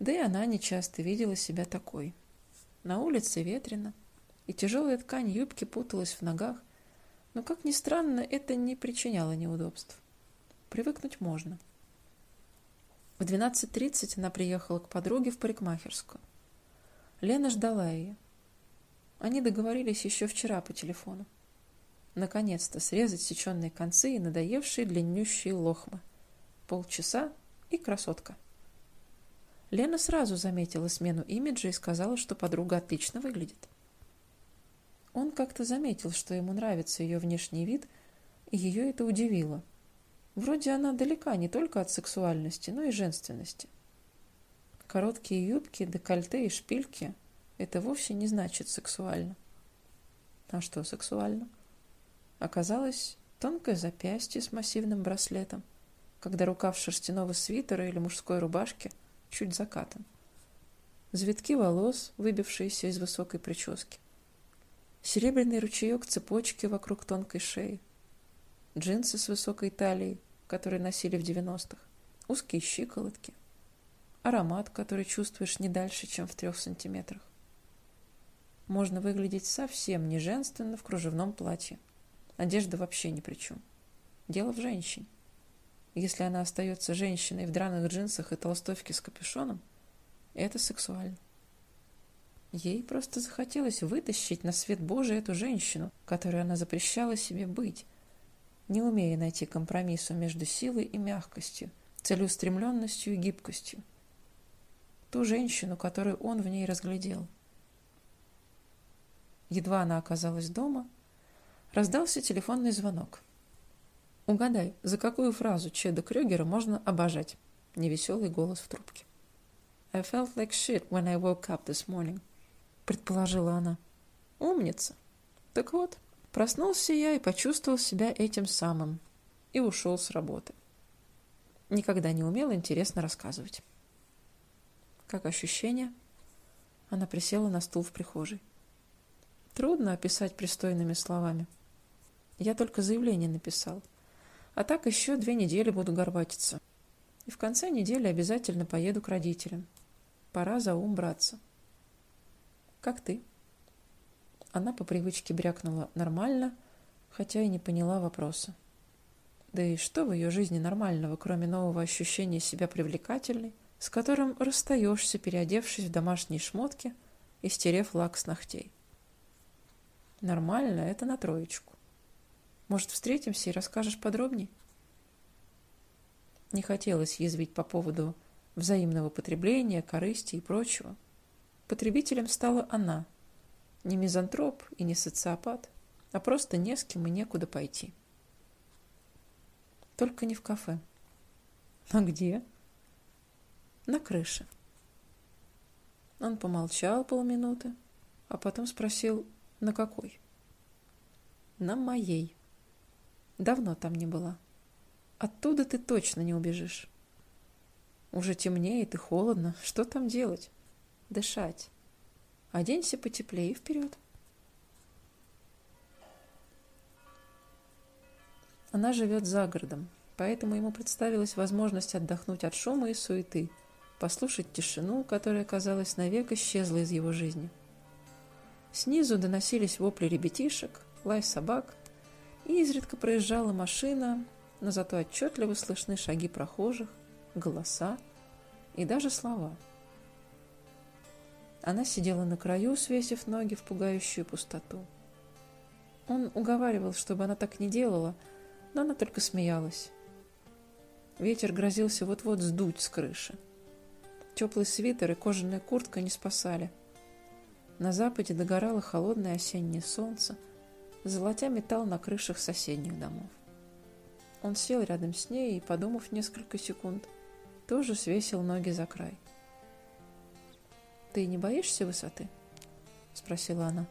да и она нечасто видела себя такой. На улице ветрено, и тяжелая ткань юбки путалась в ногах, но, как ни странно, это не причиняло неудобств. Привыкнуть можно. В 12.30 она приехала к подруге в парикмахерскую. Лена ждала ее. Они договорились еще вчера по телефону. Наконец-то срезать сеченные концы и надоевшие длиннющие лохмы. Полчаса и красотка. Лена сразу заметила смену имиджа и сказала, что подруга отлично выглядит. Он как-то заметил, что ему нравится ее внешний вид, и ее это удивило. Вроде она далека не только от сексуальности, но и женственности. Короткие юбки, декольте и шпильки – это вовсе не значит сексуально. А что сексуально? Оказалось, тонкое запястье с массивным браслетом, когда рукав шерстяного свитера или мужской рубашки – чуть закатан. Завитки волос, выбившиеся из высокой прически. Серебряный ручеек цепочки вокруг тонкой шеи. Джинсы с высокой талией, которые носили в 90-х. Узкие щиколотки. Аромат, который чувствуешь не дальше, чем в трех сантиметрах. Можно выглядеть совсем не женственно в кружевном платье. одежда вообще ни при чем. Дело в женщине. Если она остается женщиной в драных джинсах и толстовке с капюшоном, это сексуально. Ей просто захотелось вытащить на свет Божий эту женщину, которую она запрещала себе быть, не умея найти компромиссу между силой и мягкостью, целеустремленностью и гибкостью. Ту женщину, которую он в ней разглядел. Едва она оказалась дома, раздался телефонный звонок. Угадай, за какую фразу Чеда Крюгера можно обожать? Невеселый голос в трубке. I felt like shit when I woke up this morning, предположила она. Умница. Так вот, проснулся я и почувствовал себя этим самым. И ушел с работы. Никогда не умел интересно рассказывать. Как ощущение? Она присела на стул в прихожей. Трудно описать пристойными словами. Я только заявление написал. А так еще две недели буду горбатиться. И в конце недели обязательно поеду к родителям. Пора за ум браться. Как ты? Она по привычке брякнула «нормально», хотя и не поняла вопроса. Да и что в ее жизни нормального, кроме нового ощущения себя привлекательной, с которым расстаешься, переодевшись в домашние шмотки и стерев лак с ногтей? Нормально — это на троечку. Может, встретимся и расскажешь подробнее? Не хотелось язвить по поводу взаимного потребления, корысти и прочего. Потребителем стала она, не мизантроп и не социопат, а просто не с кем и некуда пойти. Только не в кафе. А где? На крыше. Он помолчал полминуты, а потом спросил, на какой? На моей. Давно там не была. Оттуда ты точно не убежишь. Уже темнеет и холодно. Что там делать? Дышать. Оденься потеплее и вперед. Она живет за городом, поэтому ему представилась возможность отдохнуть от шума и суеты, послушать тишину, которая, казалось, навек исчезла из его жизни. Снизу доносились вопли ребятишек, лай собак, и изредка проезжала машина, но зато отчетливо слышны шаги прохожих, голоса и даже слова. Она сидела на краю, свесив ноги в пугающую пустоту. Он уговаривал, чтобы она так не делала, но она только смеялась. Ветер грозился вот-вот сдуть с крыши. Теплый свитер и кожаная куртка не спасали. На западе догорало холодное осеннее солнце, золотя металл на крышах соседних домов. Он сел рядом с ней и, подумав несколько секунд, тоже свесил ноги за край. «Ты не боишься высоты?» — спросила она.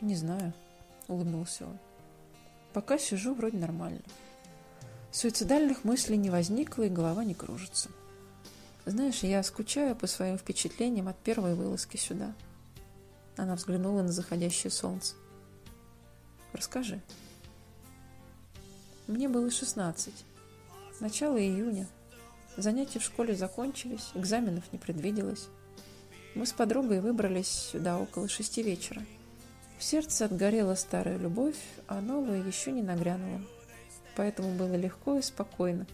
«Не знаю», — улыбнулся он. «Пока сижу вроде нормально. Суицидальных мыслей не возникло, и голова не кружится. Знаешь, я скучаю по своим впечатлениям от первой вылазки сюда». Она взглянула на заходящее солнце. «Расскажи». Мне было шестнадцать. Начало июня. Занятия в школе закончились, экзаменов не предвиделось. Мы с подругой выбрались сюда около шести вечера. В сердце отгорела старая любовь, а новая еще не нагрянула. Поэтому было легко и спокойно.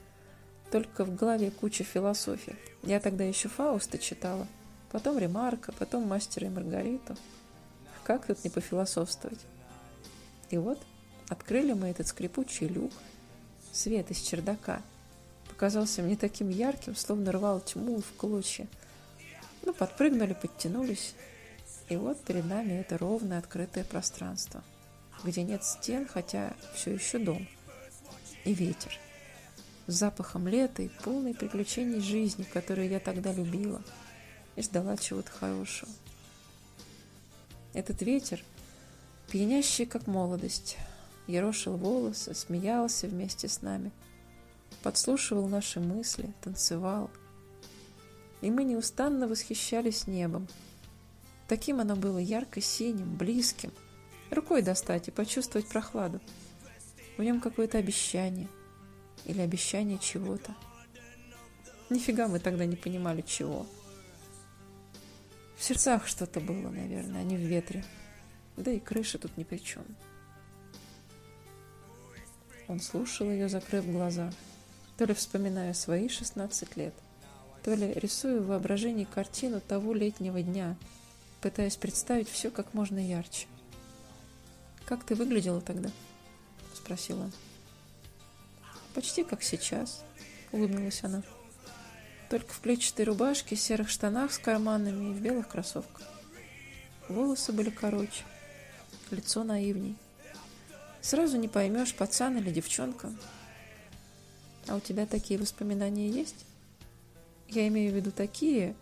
Только в голове куча философии. Я тогда еще Фауста читала, потом Ремарка, потом Мастера и Маргариту. Как тут не пофилософствовать? И вот Открыли мы этот скрипучий люк. Свет из чердака показался мне таким ярким, словно рвал тьму в клочья. Ну, подпрыгнули, подтянулись. И вот перед нами это ровное открытое пространство, где нет стен, хотя все еще дом. И ветер. С запахом лета и полной приключений жизни, которую я тогда любила и ждала чего-то хорошего. Этот ветер, пьянящий, как молодость, ерошил волосы, смеялся вместе с нами, подслушивал наши мысли, танцевал. И мы неустанно восхищались небом. Таким оно было ярко-синим, близким. Рукой достать и почувствовать прохладу. В нем какое-то обещание. Или обещание чего-то. Нифига мы тогда не понимали, чего. В сердцах что-то было, наверное, а не в ветре. Да и крыша тут ни при чем. Он слушал ее, закрыв глаза, то ли вспоминая свои 16 лет, то ли рисуя в воображении картину того летнего дня, пытаясь представить все как можно ярче. «Как ты выглядела тогда?» — спросила он. «Почти как сейчас», — улыбнулась она. «Только в плечатой рубашке, серых штанах с карманами и в белых кроссовках. Волосы были короче, лицо наивней. Сразу не поймешь, пацан или девчонка. А у тебя такие воспоминания есть? Я имею в виду такие,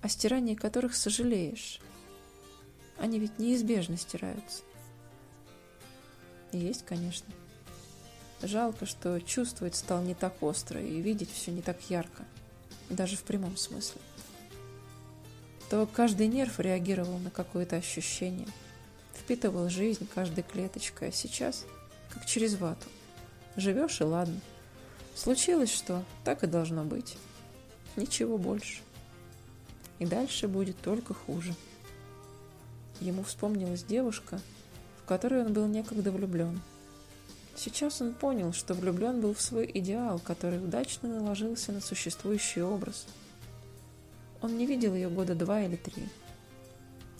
о стирании которых сожалеешь. Они ведь неизбежно стираются. Есть, конечно. Жалко, что чувствовать стал не так остро и видеть все не так ярко, даже в прямом смысле. То каждый нерв реагировал на какое-то ощущение, впитывал жизнь каждой клеточкой, а сейчас как через вату. Живешь и ладно. Случилось что, так и должно быть. Ничего больше. И дальше будет только хуже. Ему вспомнилась девушка, в которую он был некогда влюблен – Сейчас он понял, что влюблен был в свой идеал, который удачно наложился на существующий образ. Он не видел ее года два или три.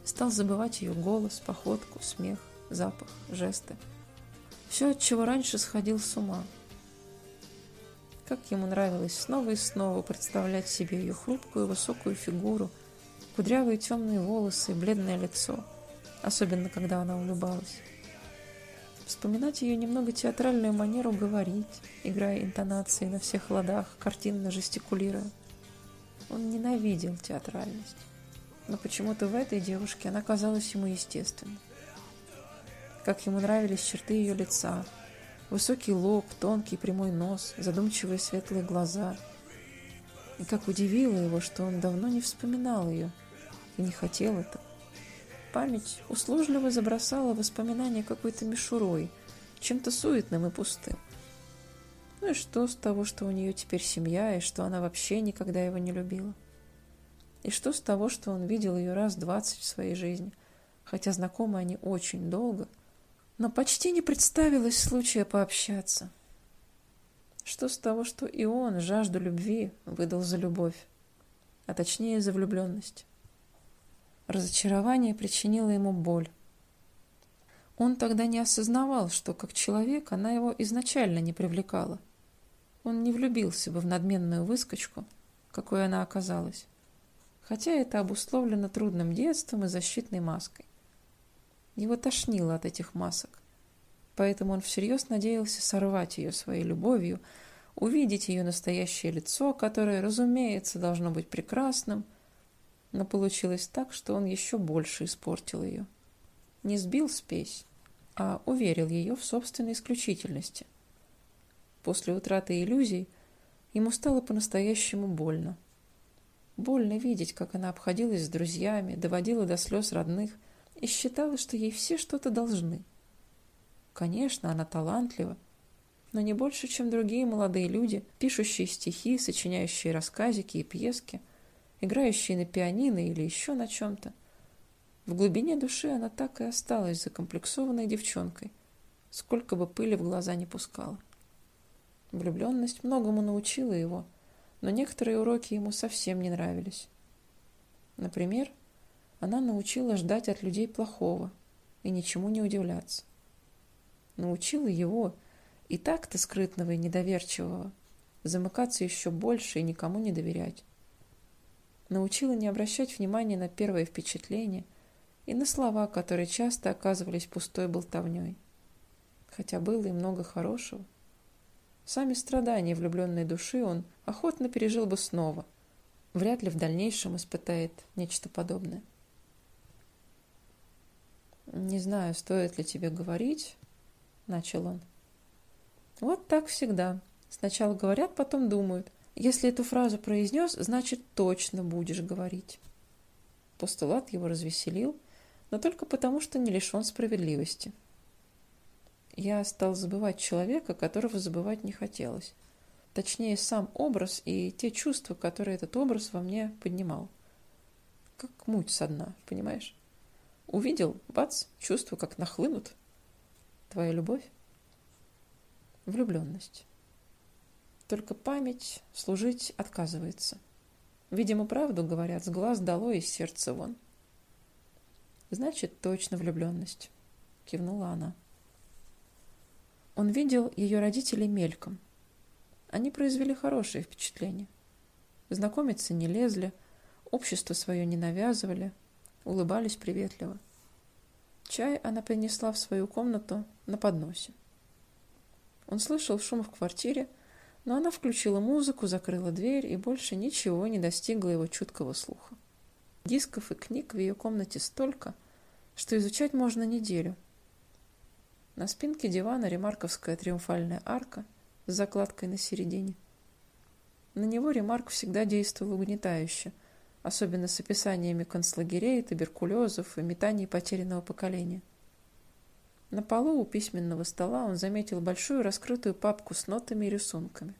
Стал забывать ее голос, походку, смех, запах, жесты. Все, от чего раньше сходил с ума. Как ему нравилось снова и снова представлять себе ее хрупкую высокую фигуру, кудрявые темные волосы и бледное лицо, особенно когда она улыбалась вспоминать ее немного театральную манеру говорить, играя интонации на всех ладах, картинно жестикулируя. Он ненавидел театральность, но почему-то в этой девушке она казалась ему естественной. Как ему нравились черты ее лица, высокий лоб, тонкий прямой нос, задумчивые светлые глаза. И как удивило его, что он давно не вспоминал ее и не хотел этого. Память услужливо забросала воспоминания какой-то мишурой, чем-то суетным и пустым. Ну и что с того, что у нее теперь семья, и что она вообще никогда его не любила? И что с того, что он видел ее раз двадцать в своей жизни, хотя знакомы они очень долго, но почти не представилось случая пообщаться? Что с того, что и он жажду любви выдал за любовь, а точнее за влюбленность? Разочарование причинило ему боль. Он тогда не осознавал, что как человек она его изначально не привлекала. Он не влюбился бы в надменную выскочку, какой она оказалась, хотя это обусловлено трудным детством и защитной маской. Его тошнило от этих масок, поэтому он всерьез надеялся сорвать ее своей любовью, увидеть ее настоящее лицо, которое, разумеется, должно быть прекрасным – но получилось так, что он еще больше испортил ее. Не сбил спесь, а уверил ее в собственной исключительности. После утраты иллюзий ему стало по-настоящему больно. Больно видеть, как она обходилась с друзьями, доводила до слез родных и считала, что ей все что-то должны. Конечно, она талантлива, но не больше, чем другие молодые люди, пишущие стихи, сочиняющие рассказики и пьески – играющей на пианино или еще на чем-то. В глубине души она так и осталась закомплексованной девчонкой, сколько бы пыли в глаза не пускала. Влюбленность многому научила его, но некоторые уроки ему совсем не нравились. Например, она научила ждать от людей плохого и ничему не удивляться. Научила его, и так-то скрытного и недоверчивого, замыкаться еще больше и никому не доверять научила не обращать внимания на первое впечатление и на слова, которые часто оказывались пустой болтовней. Хотя было и много хорошего. Сами страдания влюбленной души он охотно пережил бы снова. Вряд ли в дальнейшем испытает нечто подобное. «Не знаю, стоит ли тебе говорить», — начал он. «Вот так всегда. Сначала говорят, потом думают. Если эту фразу произнес, значит, точно будешь говорить. Постулат его развеселил, но только потому, что не лишен справедливости. Я стал забывать человека, которого забывать не хотелось. Точнее, сам образ и те чувства, которые этот образ во мне поднимал. Как муть со дна, понимаешь? Увидел, бац, чувства как нахлынут. Твоя любовь? влюбленность. Только память служить отказывается. Видимо, правду говорят, с глаз долой из сердца вон. Значит, точно влюбленность, кивнула она. Он видел ее родителей мельком. Они произвели хорошее впечатление. Знакомиться не лезли, общество свое не навязывали, улыбались приветливо. Чай она принесла в свою комнату на подносе. Он слышал шум в квартире, но она включила музыку, закрыла дверь и больше ничего не достигло его чуткого слуха. Дисков и книг в ее комнате столько, что изучать можно неделю. На спинке дивана ремарковская триумфальная арка с закладкой на середине. На него ремарк всегда действовал угнетающе, особенно с описаниями концлагерей, туберкулезов и метаний потерянного поколения. На полу у письменного стола он заметил большую раскрытую папку с нотами и рисунками.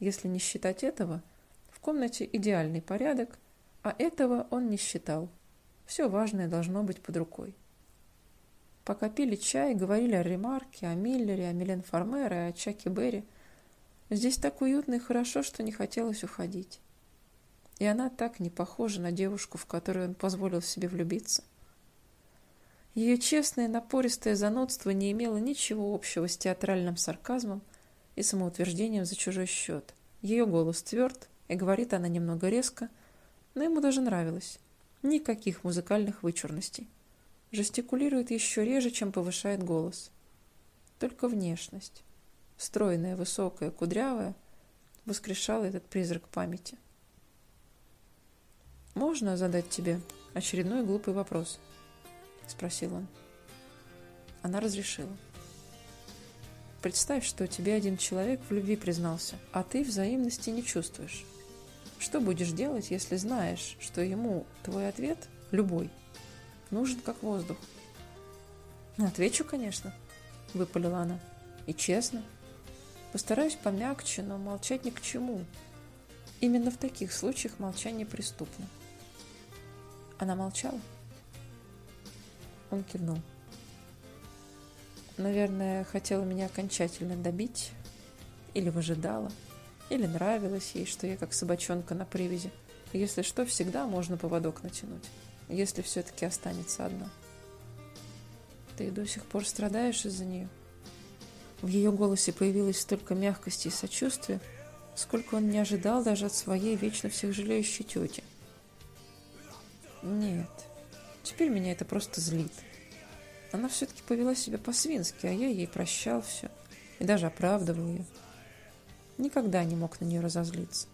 Если не считать этого, в комнате идеальный порядок, а этого он не считал. Все важное должно быть под рукой. Пока пили чай, говорили о Ремарке, о Миллере, о Милен Фармере, о Чаке Берри. Здесь так уютно и хорошо, что не хотелось уходить. И она так не похожа на девушку, в которую он позволил себе влюбиться. Ее честное напористое занудство не имело ничего общего с театральным сарказмом и самоутверждением за чужой счет. Ее голос тверд, и говорит она немного резко, но ему даже нравилось. Никаких музыкальных вычурностей. Жестикулирует еще реже, чем повышает голос. Только внешность, стройная, высокая, кудрявая, воскрешала этот призрак памяти. «Можно задать тебе очередной глупый вопрос?» — спросил он. Она разрешила. Представь, что тебе один человек в любви признался, а ты взаимности не чувствуешь. Что будешь делать, если знаешь, что ему твой ответ, любой, нужен как воздух? Ну, отвечу, конечно, выпалила она. И честно. Постараюсь помягче, но молчать ни к чему. Именно в таких случаях молчание преступно. Она молчала. Он кивнул. Наверное, хотела меня окончательно добить. Или выжидала. Или нравилось ей, что я как собачонка на привязи. Если что, всегда можно поводок натянуть. Если все-таки останется одна. Ты до сих пор страдаешь из-за нее? В ее голосе появилось столько мягкости и сочувствия, сколько он не ожидал даже от своей вечно всех жалеющей тети. Нет, Теперь меня это просто злит. Она все-таки повела себя по-свински, а я ей прощал все и даже оправдывал ее. Никогда не мог на нее разозлиться.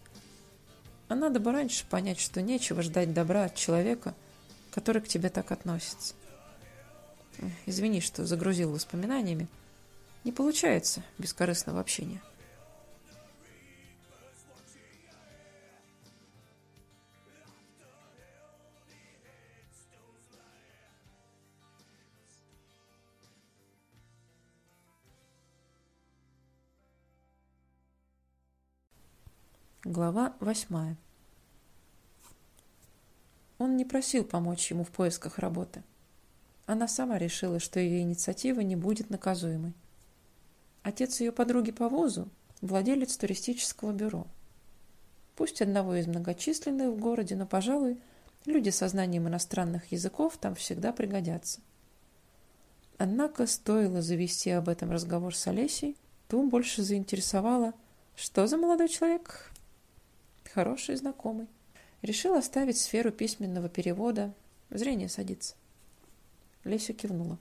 А надо бы раньше понять, что нечего ждать добра от человека, который к тебе так относится. Извини, что загрузил воспоминаниями. Не получается бескорыстного общения. Глава восьмая. Он не просил помочь ему в поисках работы. Она сама решила, что ее инициатива не будет наказуемой. Отец ее подруги по вузу – владелец туристического бюро. Пусть одного из многочисленных в городе, но, пожалуй, люди со знанием иностранных языков там всегда пригодятся. Однако стоило завести об этом разговор с Олесей, ту больше заинтересовало, что за молодой человек Хороший знакомый. Решил оставить сферу письменного перевода. Зрение садится. Леся кивнула.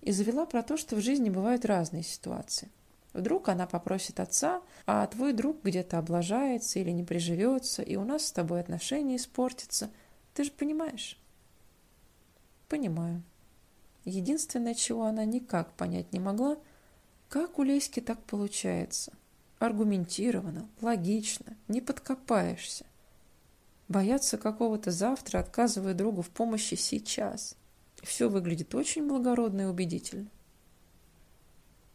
И завела про то, что в жизни бывают разные ситуации. Вдруг она попросит отца, а твой друг где-то облажается или не приживется, и у нас с тобой отношения испортятся. Ты же понимаешь? Понимаю. Единственное, чего она никак понять не могла, как у Леськи так получается аргументированно, логично, не подкопаешься. Бояться какого-то завтра, отказывая другу в помощи сейчас. Все выглядит очень благородно и убедительно.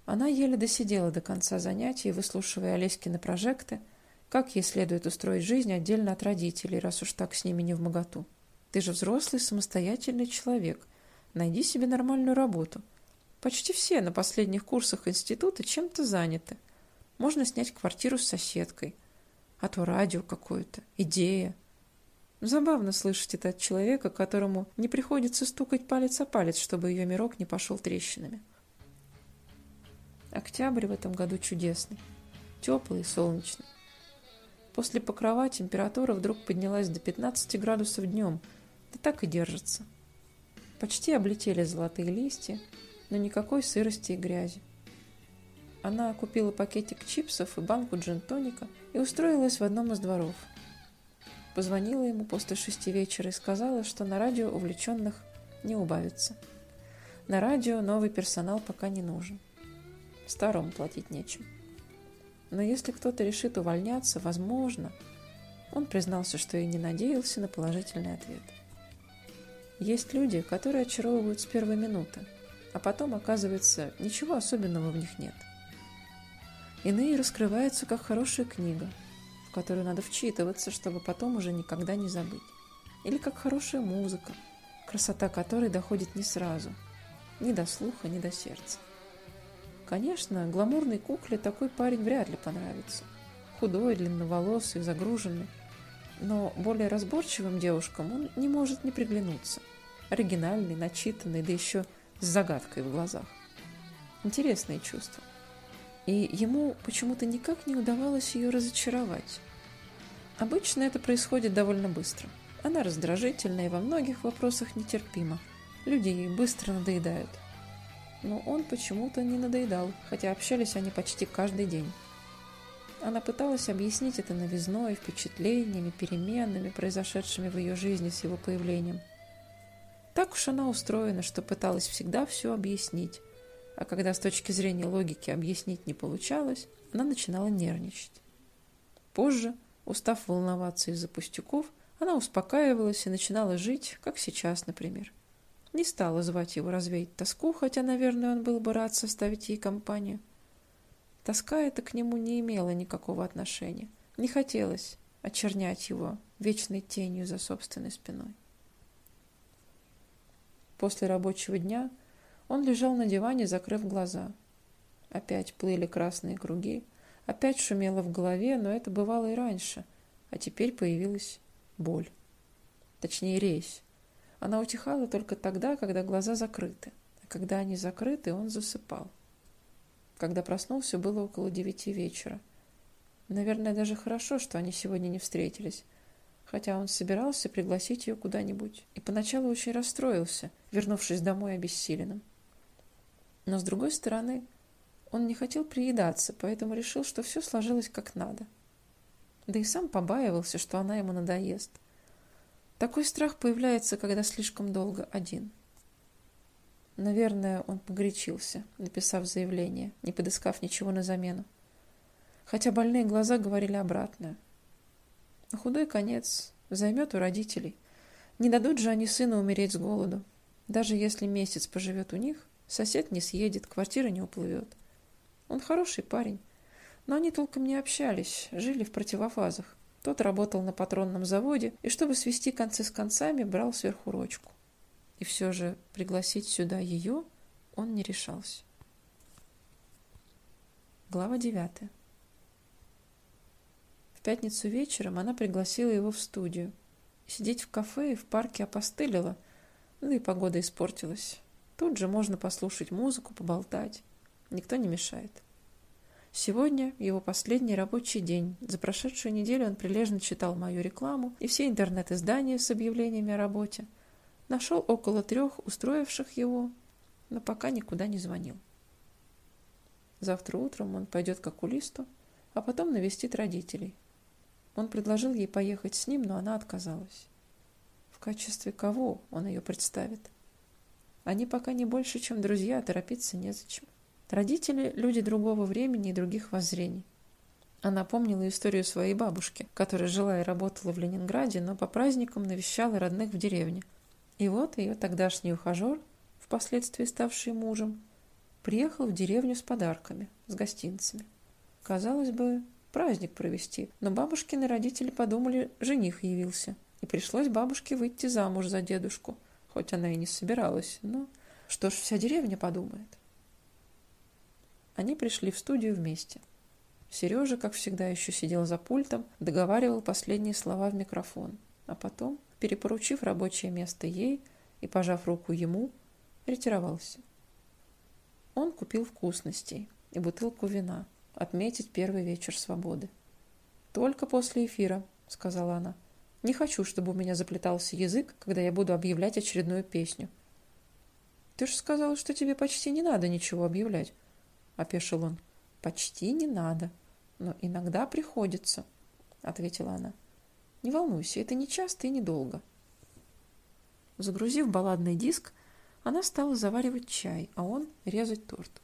Она еле досидела до конца занятий, выслушивая Олеськины прожекты, как ей следует устроить жизнь отдельно от родителей, раз уж так с ними не в моготу. Ты же взрослый, самостоятельный человек. Найди себе нормальную работу. Почти все на последних курсах института чем-то заняты. Можно снять квартиру с соседкой. А то радио какое-то, идея. Забавно слышать это от человека, которому не приходится стукать палец о палец, чтобы ее мирок не пошел трещинами. Октябрь в этом году чудесный, теплый и солнечный. После покрова температура вдруг поднялась до 15 градусов днем, да так и держится. Почти облетели золотые листья, но никакой сырости и грязи. Она купила пакетик чипсов и банку джин-тоника и устроилась в одном из дворов. Позвонила ему после шести вечера и сказала, что на радио увлеченных не убавится. На радио новый персонал пока не нужен. Старому платить нечем. Но если кто-то решит увольняться, возможно, он признался, что и не надеялся на положительный ответ. Есть люди, которые очаровывают с первой минуты, а потом, оказывается, ничего особенного в них нет. Иные раскрываются как хорошая книга, в которую надо вчитываться, чтобы потом уже никогда не забыть. Или как хорошая музыка, красота которой доходит не сразу, ни до слуха, ни до сердца. Конечно, гламурной кукле такой парень вряд ли понравится. Худой, длинноволосый, загруженный. Но более разборчивым девушкам он не может не приглянуться. Оригинальный, начитанный, да еще с загадкой в глазах. Интересные чувства. И ему почему-то никак не удавалось ее разочаровать. Обычно это происходит довольно быстро. Она раздражительна и во многих вопросах нетерпима. Люди ей быстро надоедают но он почему-то не надоедал, хотя общались они почти каждый день. Она пыталась объяснить это новизной, впечатлениями, переменами, произошедшими в ее жизни с его появлением. Так уж она устроена, что пыталась всегда все объяснить, а когда с точки зрения логики объяснить не получалось, она начинала нервничать. Позже, устав волноваться из-за пустяков, она успокаивалась и начинала жить, как сейчас, например. Не стала звать его развеять тоску, хотя, наверное, он был бы рад составить ей компанию. Тоска эта к нему не имела никакого отношения. Не хотелось очернять его вечной тенью за собственной спиной. После рабочего дня он лежал на диване, закрыв глаза. Опять плыли красные круги, опять шумело в голове, но это бывало и раньше, а теперь появилась боль. Точнее, резь. Она утихала только тогда, когда глаза закрыты. А когда они закрыты, он засыпал. Когда проснулся, было около девяти вечера. Наверное, даже хорошо, что они сегодня не встретились. Хотя он собирался пригласить ее куда-нибудь. И поначалу очень расстроился, вернувшись домой обессиленным. Но, с другой стороны, он не хотел приедаться, поэтому решил, что все сложилось как надо. Да и сам побаивался, что она ему надоест. Такой страх появляется, когда слишком долго один. Наверное, он погорячился, написав заявление, не подыскав ничего на замену. Хотя больные глаза говорили обратное. На худой конец займет у родителей. Не дадут же они сыну умереть с голоду. Даже если месяц поживет у них, сосед не съедет, квартира не уплывет. Он хороший парень, но они толком не общались, жили в противофазах. Тот работал на патронном заводе и, чтобы свести концы с концами, брал сверху ручку. И все же пригласить сюда ее он не решался. Глава девятая. В пятницу вечером она пригласила его в студию. Сидеть в кафе и в парке опостылила, да и погода испортилась. Тут же можно послушать музыку, поболтать. Никто не мешает. Сегодня его последний рабочий день. За прошедшую неделю он прилежно читал мою рекламу и все интернет-издания с объявлениями о работе. Нашел около трех устроивших его, но пока никуда не звонил. Завтра утром он пойдет к окулисту, а потом навестит родителей. Он предложил ей поехать с ним, но она отказалась. В качестве кого он ее представит? Они пока не больше, чем друзья, торопиться незачем. Родители – люди другого времени и других воззрений. Она помнила историю своей бабушки, которая жила и работала в Ленинграде, но по праздникам навещала родных в деревне. И вот ее тогдашний ухажер, впоследствии ставший мужем, приехал в деревню с подарками, с гостинцами. Казалось бы, праздник провести, но бабушкины родители подумали, жених явился, и пришлось бабушке выйти замуж за дедушку, хоть она и не собиралась, но что ж вся деревня подумает. Они пришли в студию вместе. Сережа, как всегда, еще сидел за пультом, договаривал последние слова в микрофон, а потом, перепоручив рабочее место ей и пожав руку ему, ретировался. Он купил вкусностей и бутылку вина, отметить первый вечер свободы. «Только после эфира», — сказала она. «Не хочу, чтобы у меня заплетался язык, когда я буду объявлять очередную песню». «Ты же сказала, что тебе почти не надо ничего объявлять», — опешил он. «Почти не надо, но иногда приходится», — ответила она. «Не волнуйся, это не часто и недолго». Загрузив балладный диск, она стала заваривать чай, а он резать торт.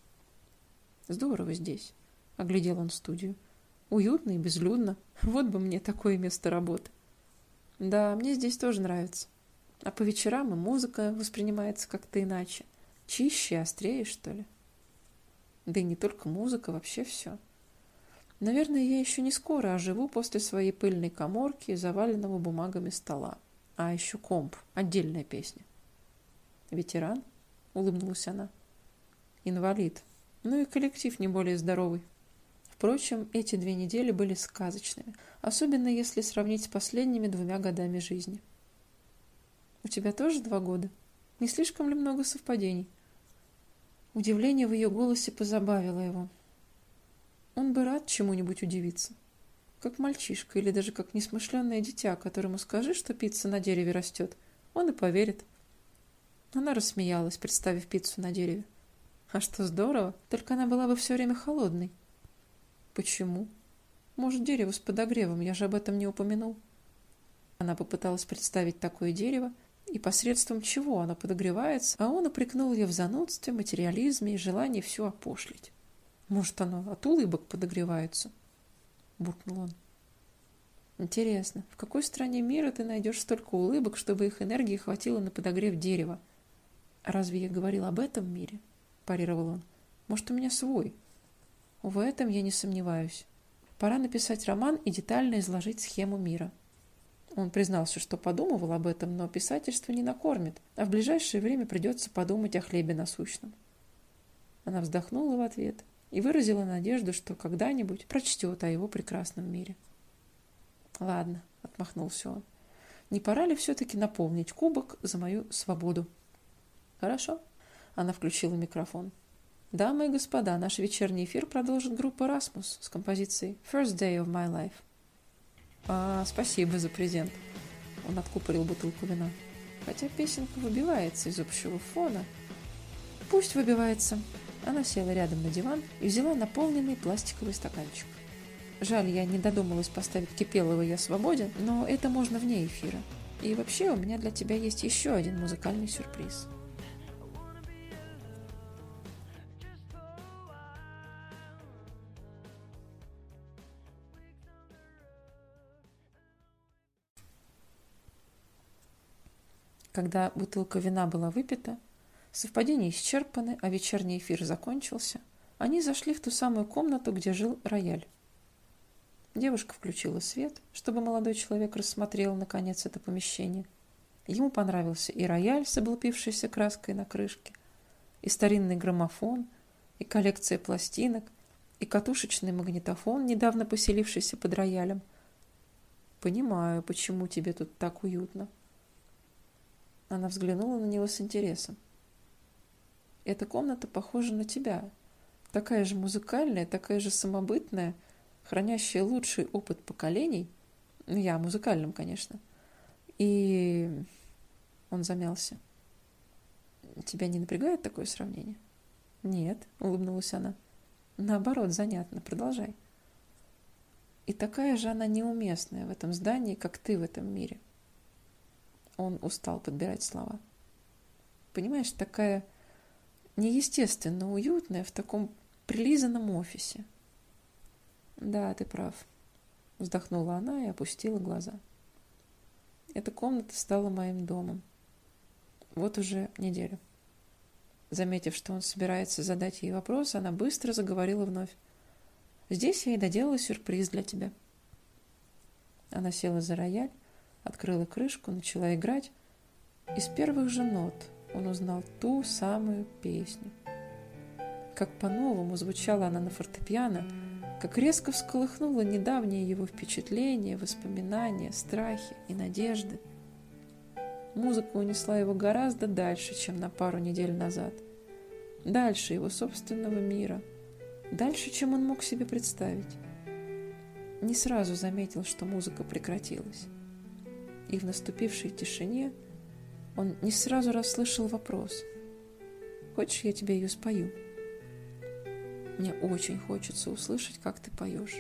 «Здорово здесь», — оглядел он студию. «Уютно и безлюдно. Вот бы мне такое место работы». «Да, мне здесь тоже нравится. А по вечерам и музыка воспринимается как-то иначе. Чище, острее, что ли». Да и не только музыка, вообще все. Наверное, я еще не скоро оживу после своей пыльной коморки, заваленного бумагами стола. А еще комп, отдельная песня. Ветеран? Улыбнулась она. Инвалид. Ну и коллектив не более здоровый. Впрочем, эти две недели были сказочными, особенно если сравнить с последними двумя годами жизни. У тебя тоже два года? Не слишком ли много совпадений? Удивление в ее голосе позабавило его. Он бы рад чему-нибудь удивиться. Как мальчишка или даже как несмышленное дитя, которому скажи, что пицца на дереве растет, он и поверит. Она рассмеялась, представив пиццу на дереве. А что здорово, только она была бы все время холодной. Почему? Может, дерево с подогревом, я же об этом не упомянул. Она попыталась представить такое дерево, и посредством чего оно подогревается, а он упрекнул ее в занудстве, материализме и желании все опошлить. Может, оно от улыбок подогревается? Буркнул он. Интересно, в какой стране мира ты найдешь столько улыбок, чтобы их энергии хватило на подогрев дерева? Разве я говорил об этом мире? Парировал он. Может, у меня свой? В этом я не сомневаюсь. Пора написать роман и детально изложить схему мира. Он признался, что подумывал об этом, но писательство не накормит, а в ближайшее время придется подумать о хлебе насущном. Она вздохнула в ответ и выразила надежду, что когда-нибудь прочтет о его прекрасном мире. «Ладно», — отмахнулся он, — «не пора ли все-таки наполнить кубок за мою свободу?» «Хорошо», — она включила микрофон. «Дамы и господа, наш вечерний эфир продолжит группа «Расмус» с композицией «First Day of My Life». А, спасибо за презент. Он откупорил бутылку вина. Хотя песенка выбивается из общего фона. Пусть выбивается. Она села рядом на диван и взяла наполненный пластиковый стаканчик. Жаль, я не додумалась поставить Кипелова «Я свободен», но это можно вне эфира. И вообще у меня для тебя есть еще один музыкальный сюрприз. Когда бутылка вина была выпита, совпадения исчерпаны, а вечерний эфир закончился, они зашли в ту самую комнату, где жил рояль. Девушка включила свет, чтобы молодой человек рассмотрел, наконец, это помещение. Ему понравился и рояль с облупившейся краской на крышке, и старинный граммофон, и коллекция пластинок, и катушечный магнитофон, недавно поселившийся под роялем. «Понимаю, почему тебе тут так уютно», она взглянула на него с интересом. «Эта комната похожа на тебя. Такая же музыкальная, такая же самобытная, хранящая лучший опыт поколений. Ну, я о музыкальном, конечно. И...» Он замялся. «Тебя не напрягает такое сравнение?» «Нет», — улыбнулась она. «Наоборот, занятно. Продолжай». «И такая же она неуместная в этом здании, как ты в этом мире». Он устал подбирать слова. Понимаешь, такая неестественно уютная в таком прилизанном офисе. Да, ты прав. Вздохнула она и опустила глаза. Эта комната стала моим домом. Вот уже неделю. Заметив, что он собирается задать ей вопрос, она быстро заговорила вновь. «Здесь я и доделала сюрприз для тебя». Она села за рояль, открыла крышку, начала играть. И с первых же нот он узнал ту самую песню. как по-новому звучала она на фортепиано, как резко всколыхнуло недавние его впечатления, воспоминания, страхи и надежды. Музыка унесла его гораздо дальше, чем на пару недель назад. Дальше его собственного мира. Дальше, чем он мог себе представить. Не сразу заметил, что музыка прекратилась. И в наступившей тишине он не сразу расслышал вопрос. «Хочешь, я тебе ее спою?» Мне очень хочется услышать, как ты поешь.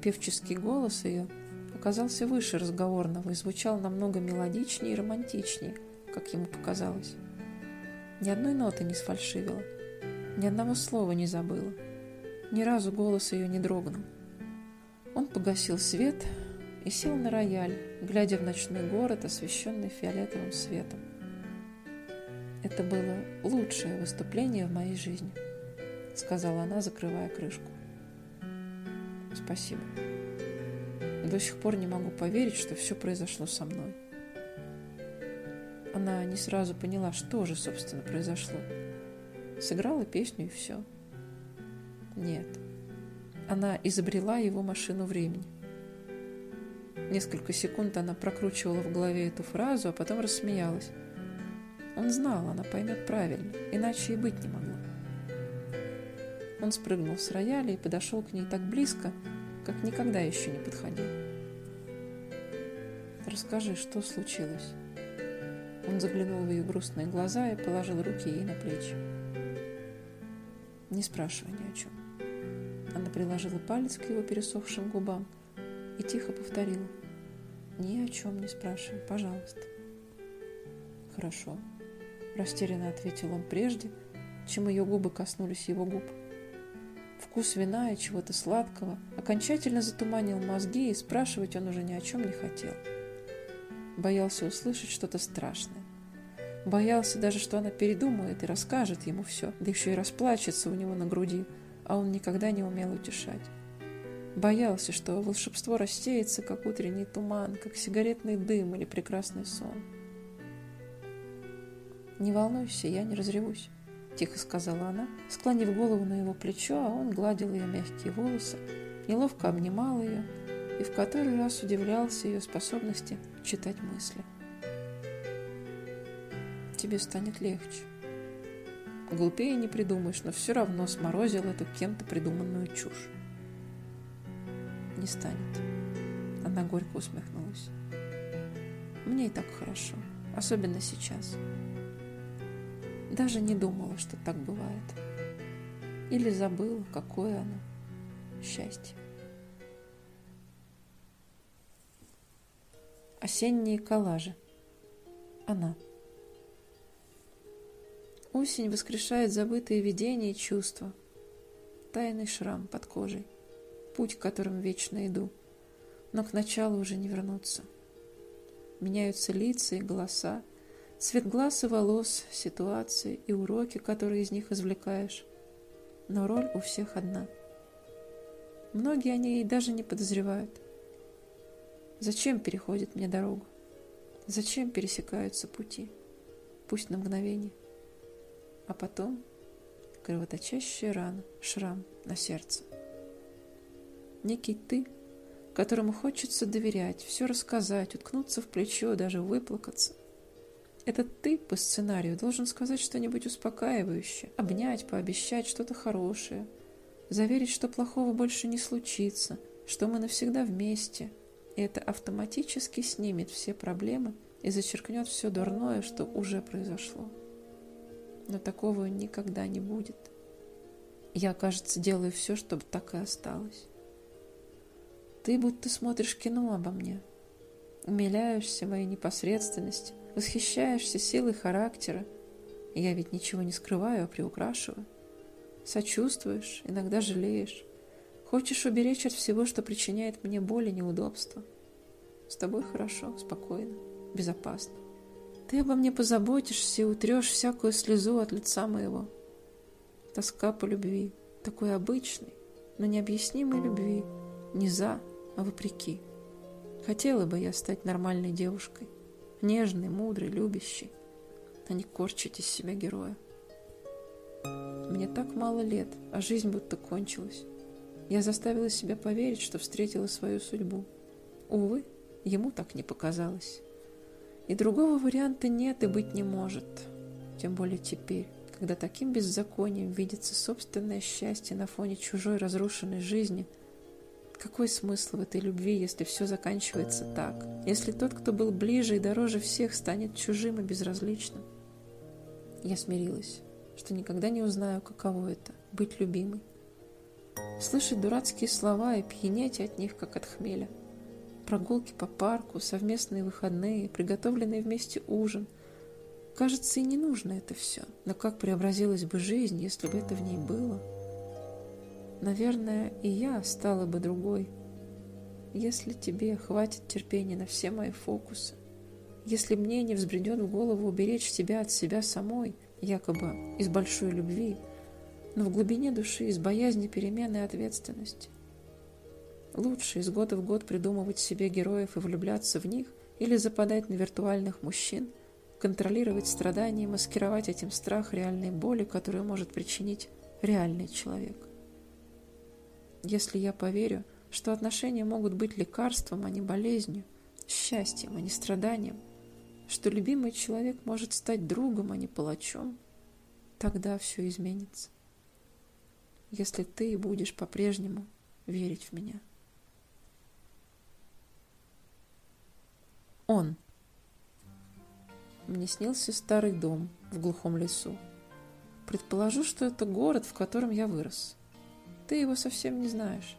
Певческий голос ее оказался выше разговорного и звучал намного мелодичнее и романтичнее, как ему показалось. Ни одной ноты не сфальшивила, ни одного слова не забыла. Ни разу голос ее не дрогнул. Он погасил свет и сел на рояль, глядя в ночной город, освещенный фиолетовым светом. Это было лучшее выступление в моей жизни, сказала она, закрывая крышку. Спасибо. До сих пор не могу поверить, что все произошло со мной. Она не сразу поняла, что же, собственно, произошло. Сыграла песню и все. Нет. Она изобрела его машину времени. Несколько секунд она прокручивала в голове эту фразу, а потом рассмеялась. Он знал, она поймет правильно, иначе и быть не могло. Он спрыгнул с рояля и подошел к ней так близко, как никогда еще не подходил. «Расскажи, что случилось?» Он заглянул в ее грустные глаза и положил руки ей на плечи. «Не спрашивай ни о чем». Она приложила палец к его пересохшим губам и тихо повторила. «Ни о чем не спрашивай, пожалуйста». «Хорошо», Растерянно ответил он прежде, чем ее губы коснулись его губ. Вкус вина и чего-то сладкого окончательно затуманил мозги, и спрашивать он уже ни о чем не хотел. Боялся услышать что-то страшное. Боялся даже, что она передумает и расскажет ему все, да еще и расплачется у него на груди, а он никогда не умел утешать. Боялся, что волшебство рассеется, как утренний туман, как сигаретный дым или прекрасный сон. «Не волнуйся, я не разревусь», — тихо сказала она, склонив голову на его плечо, а он гладил ее мягкие волосы, неловко обнимал ее и в который раз удивлялся ее способности читать мысли. «Тебе станет легче», Глупее не придумаешь, но все равно сморозил эту кем-то придуманную чушь. Не станет. Она горько усмехнулась. Мне и так хорошо, особенно сейчас. Даже не думала, что так бывает. Или забыла, какое оно счастье. Осенние коллажи. Она. Осень воскрешает забытые видения и чувства. Тайный шрам под кожей. Путь, которым вечно иду. Но к началу уже не вернуться. Меняются лица и голоса, Цвет глаз и волос, ситуации и уроки, которые из них извлекаешь. Но роль у всех одна. Многие они и даже не подозревают. Зачем переходит мне дорогу? Зачем пересекаются пути? Пусть на мгновение. А потом кровоточащая рана, шрам на сердце. Некий ты, которому хочется доверять, все рассказать, уткнуться в плечо, даже выплакаться. Этот ты по сценарию должен сказать что-нибудь успокаивающее, обнять, пообещать что-то хорошее, заверить, что плохого больше не случится, что мы навсегда вместе. И это автоматически снимет все проблемы и зачеркнет все дурное, что уже произошло. Но такого никогда не будет. Я, кажется, делаю все, чтобы так и осталось. Ты будто смотришь кино обо мне, умиляешься моей непосредственности, Восхищаешься силой характера. Я ведь ничего не скрываю, а приукрашиваю. Сочувствуешь, иногда жалеешь. Хочешь уберечь от всего, что причиняет мне боль и неудобства. С тобой хорошо, спокойно, безопасно. Ты обо мне позаботишься и утрешь всякую слезу от лица моего. Тоска по любви, такой обычной, но необъяснимой любви, не за, а вопреки. Хотела бы я стать нормальной девушкой, нежный, мудрый, любящий, а не корчить из себя героя. Мне так мало лет, а жизнь будто кончилась. Я заставила себя поверить, что встретила свою судьбу. Увы, ему так не показалось. И другого варианта нет и быть не может. Тем более теперь, когда таким беззаконием видится собственное счастье на фоне чужой разрушенной жизни – какой смысл в этой любви, если все заканчивается так? Если тот, кто был ближе и дороже всех, станет чужим и безразличным? Я смирилась, что никогда не узнаю, каково это — быть любимой. Слышать дурацкие слова и пьянеть от них, как от хмеля. Прогулки по парку, совместные выходные, приготовленный вместе ужин. Кажется, и не нужно это все. Но как преобразилась бы жизнь, если бы это в ней было? — Наверное, и я стала бы другой, если тебе хватит терпения на все мои фокусы, если мне не взбредет в голову уберечь тебя от себя самой, якобы из большой любви, но в глубине души из боязни перемены и ответственности. Лучше из года в год придумывать себе героев и влюбляться в них или западать на виртуальных мужчин, контролировать страдания и маскировать этим страх реальной боли, которую может причинить реальный человек. Если я поверю, что отношения могут быть лекарством, а не болезнью, счастьем, а не страданием, что любимый человек может стать другом, а не палачом, тогда все изменится. Если ты будешь по-прежнему верить в меня. Он. Мне снился старый дом в глухом лесу. Предположу, что это город, в котором я вырос. Ты его совсем не знаешь.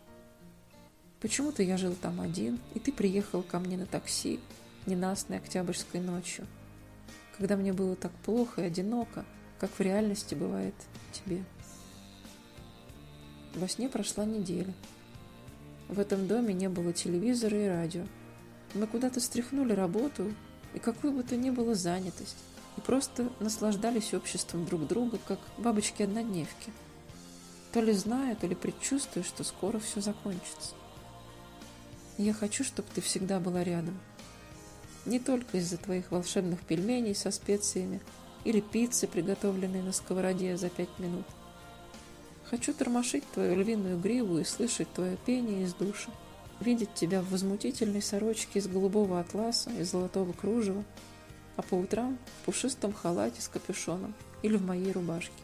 Почему-то я жил там один, и ты приехал ко мне на такси ненастной октябрьской ночью, когда мне было так плохо и одиноко, как в реальности бывает тебе. Во сне прошла неделя. В этом доме не было телевизора и радио. Мы куда-то стряхнули работу и какую бы то ни было занятость, и просто наслаждались обществом друг друга, как бабочки-однодневки – то ли знаю, то ли предчувствую, что скоро все закончится. Я хочу, чтобы ты всегда была рядом. Не только из-за твоих волшебных пельменей со специями или пиццы, приготовленной на сковороде за пять минут. Хочу тормошить твою львиную гриву и слышать твое пение из душа, видеть тебя в возмутительной сорочке из голубого атласа и золотого кружева, а по утрам в пушистом халате с капюшоном или в моей рубашке.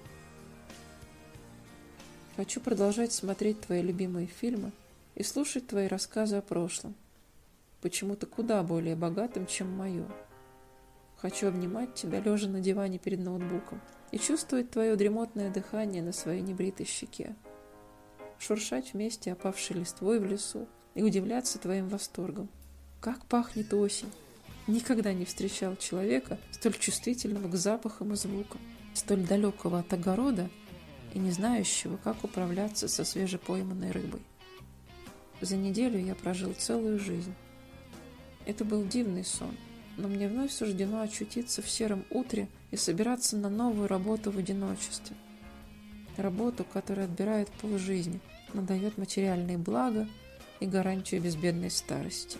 Хочу продолжать смотреть твои любимые фильмы и слушать твои рассказы о прошлом. Почему-то куда более богатым, чем мое. Хочу обнимать тебя, лежа на диване перед ноутбуком, и чувствовать твое дремотное дыхание на своей небритой щеке. Шуршать вместе опавшей листвой в лесу и удивляться твоим восторгом. Как пахнет осень! Никогда не встречал человека, столь чувствительного к запахам и звукам, столь далекого от огорода и не знающего, как управляться со свежепойманной рыбой. За неделю я прожил целую жизнь. Это был дивный сон, но мне вновь суждено очутиться в сером утре и собираться на новую работу в одиночестве. Работу, которая отбирает полжизни, но дает материальные блага и гарантию безбедной старости.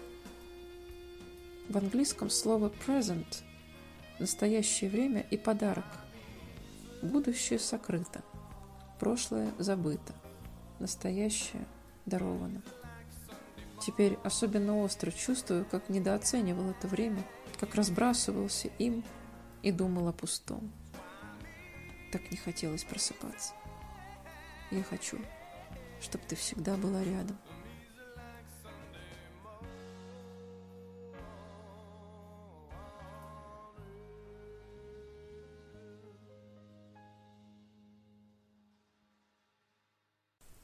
В английском слово present – настоящее время и подарок. Будущее сокрыто. Прошлое забыто, настоящее даровано. Теперь особенно остро чувствую, как недооценивал это время, как разбрасывался им и думал о пустом. Так не хотелось просыпаться. Я хочу, чтобы ты всегда была рядом.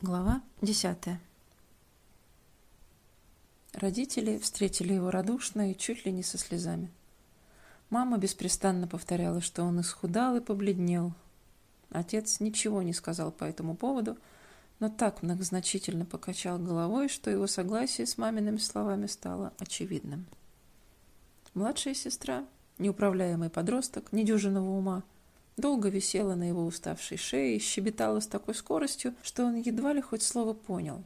Глава десятая. Родители встретили его радушно и чуть ли не со слезами. Мама беспрестанно повторяла, что он исхудал и побледнел. Отец ничего не сказал по этому поводу, но так многозначительно покачал головой, что его согласие с мамиными словами стало очевидным. Младшая сестра, неуправляемый подросток, недюжинного ума – долго висела на его уставшей шее и щебетала с такой скоростью, что он едва ли хоть слово понял.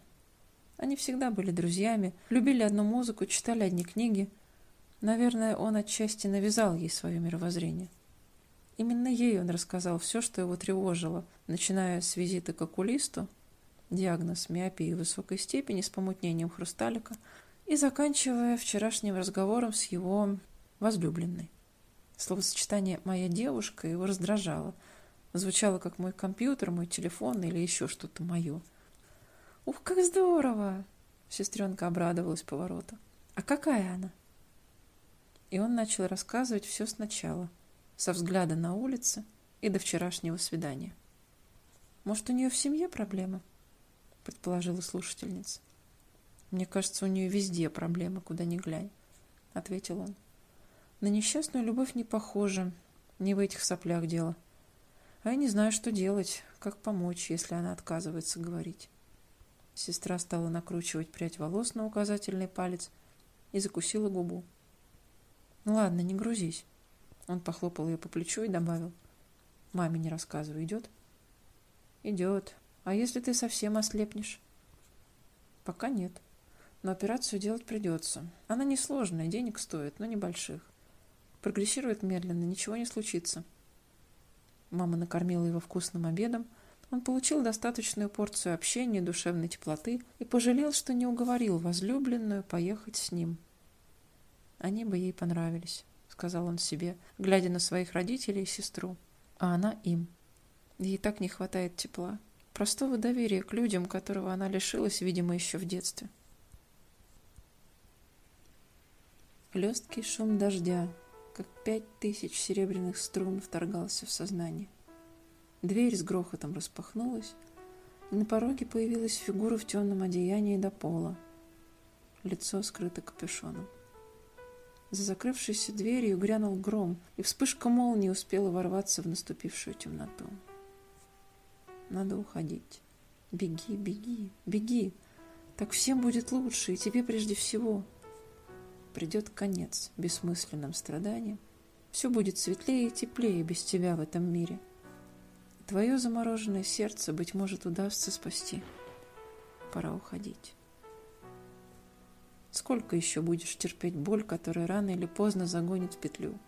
Они всегда были друзьями, любили одну музыку, читали одни книги. Наверное, он отчасти навязал ей свое мировоззрение. Именно ей он рассказал все, что его тревожило, начиная с визита к окулисту, диагноз миопии высокой степени с помутнением хрусталика, и заканчивая вчерашним разговором с его возлюбленной. Словосочетание «моя девушка» его раздражало. Звучало как «мой компьютер», «мой телефон» или еще что-то мое. «Ух, как здорово!» Сестренка обрадовалась повороту. «А какая она?» И он начал рассказывать все сначала, со взгляда на улице и до вчерашнего свидания. «Может, у нее в семье проблемы?» предположила слушательница. «Мне кажется, у нее везде проблемы, куда ни глянь», — ответил он. «На несчастную любовь не похоже, не в этих соплях дело. А я не знаю, что делать, как помочь, если она отказывается говорить». Сестра стала накручивать прядь волос на указательный палец и закусила губу. «Ну ладно, не грузись». Он похлопал ее по плечу и добавил. «Маме не рассказывай, идет?» «Идет. А если ты совсем ослепнешь?» «Пока нет. Но операцию делать придется. Она несложная, денег стоит, но небольших. Прогрессирует медленно, ничего не случится». Мама накормила его вкусным обедом, он получил достаточную порцию общения, душевной теплоты и пожалел, что не уговорил возлюбленную поехать с ним. Они бы ей понравились, сказал он себе, глядя на своих родителей и сестру, а она им. Ей так не хватает тепла, простого доверия к людям, которого она лишилась, видимо, еще в детстве. Лесткий шум дождя, как пять тысяч серебряных струн, вторгался в сознание. Дверь с грохотом распахнулась, и на пороге появилась фигура в темном одеянии до пола. Лицо скрыто капюшоном. За закрывшейся дверью грянул гром, и вспышка молнии успела ворваться в наступившую темноту. Надо уходить. Беги, беги, беги. Так всем будет лучше, и тебе прежде всего. Придет конец бессмысленным страданиям. Все будет светлее и теплее без тебя в этом мире. — Твое замороженное сердце, быть может, удастся спасти. Пора уходить. Сколько еще будешь терпеть боль, которая рано или поздно загонит в петлю?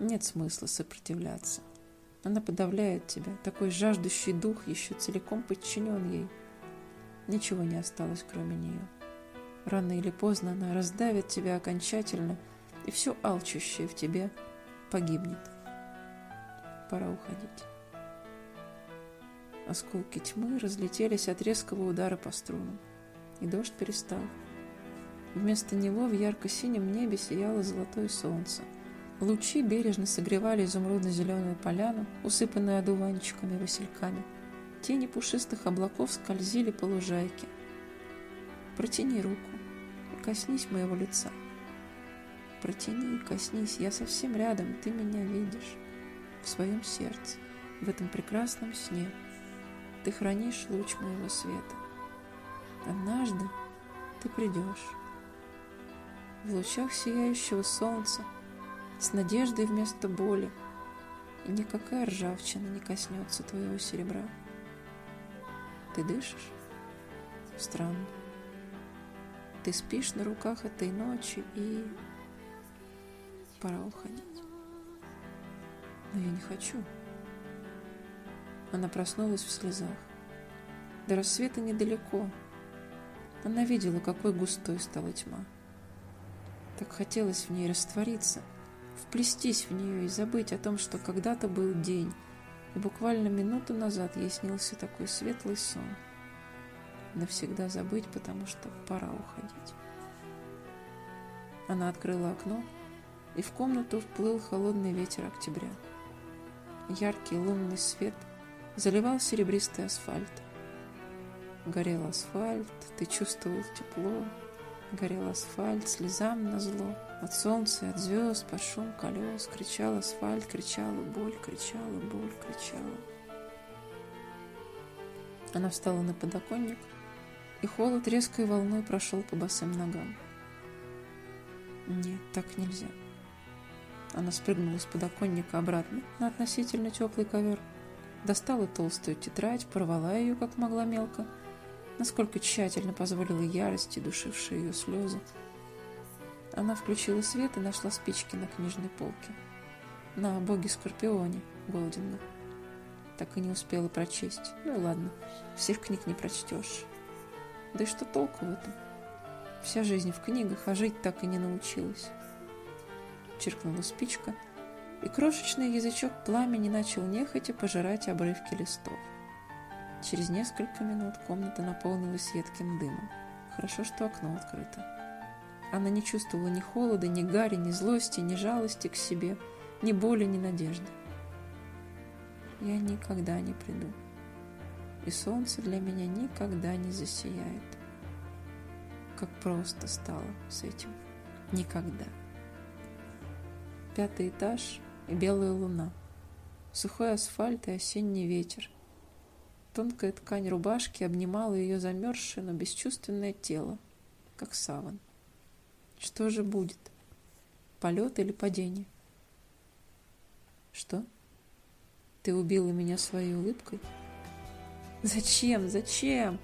Нет смысла сопротивляться. Она подавляет тебя. Такой жаждущий дух еще целиком подчинен ей. Ничего не осталось, кроме нее. Рано или поздно она раздавит тебя окончательно, и все алчущее в тебе погибнет. Пора уходить. Осколки тьмы разлетелись от резкого удара по струнам, и дождь перестал. Вместо него в ярко-синем небе сияло золотое солнце. Лучи бережно согревали изумрудно-зеленую поляну, усыпанную одуванчиками и васильками. Тени пушистых облаков скользили по лужайке. Протяни руку коснись моего лица. Протяни и коснись, я совсем рядом, ты меня видишь. В своем сердце, в этом прекрасном сне — ты хранишь луч моего света. Однажды ты придешь. В лучах сияющего солнца, с надеждой вместо боли, и никакая ржавчина не коснется твоего серебра. Ты дышишь? Странно. Ты спишь на руках этой ночи, и пора уходить. Но я не хочу. Она проснулась в слезах. До рассвета недалеко. Она видела, какой густой стала тьма. Так хотелось в ней раствориться, вплестись в нее и забыть о том, что когда-то был день, и буквально минуту назад ей снился такой светлый сон. Навсегда забыть, потому что пора уходить. Она открыла окно, и в комнату вплыл холодный ветер октября. Яркий лунный свет – заливал серебристый асфальт. Горел асфальт, ты чувствовал тепло, горел асфальт, слезам на зло. От солнца, от звезд, под шум колес кричал асфальт, кричала боль, кричала боль, кричала. Она встала на подоконник, и холод резкой волной прошел по босым ногам. Нет, так нельзя. Она спрыгнула с подоконника обратно на относительно теплый ковер достала толстую тетрадь, порвала ее, как могла мелко, насколько тщательно позволила ярости, душившие ее слезы. Она включила свет и нашла спички на книжной полке. на боге Скорпионе Голдинга. Так и не успела прочесть. Ну ладно, всех книг не прочтешь. Да и что толку в этом? Вся жизнь в книгах, а жить так и не научилась. Чиркнула спичка, и крошечный язычок пламени начал нехотя пожирать обрывки листов. Через несколько минут комната наполнилась едким дымом. Хорошо, что окно открыто. Она не чувствовала ни холода, ни гари, ни злости, ни жалости к себе, ни боли, ни надежды. Я никогда не приду, и солнце для меня никогда не засияет. Как просто стало с этим. Никогда. Пятый этаж и белая луна. Сухой асфальт и осенний ветер – Тонкая ткань рубашки обнимала ее замерзшее, но бесчувственное тело, как саван. Что же будет? Полет или падение? Что? Ты убила меня своей улыбкой? Зачем? Зачем?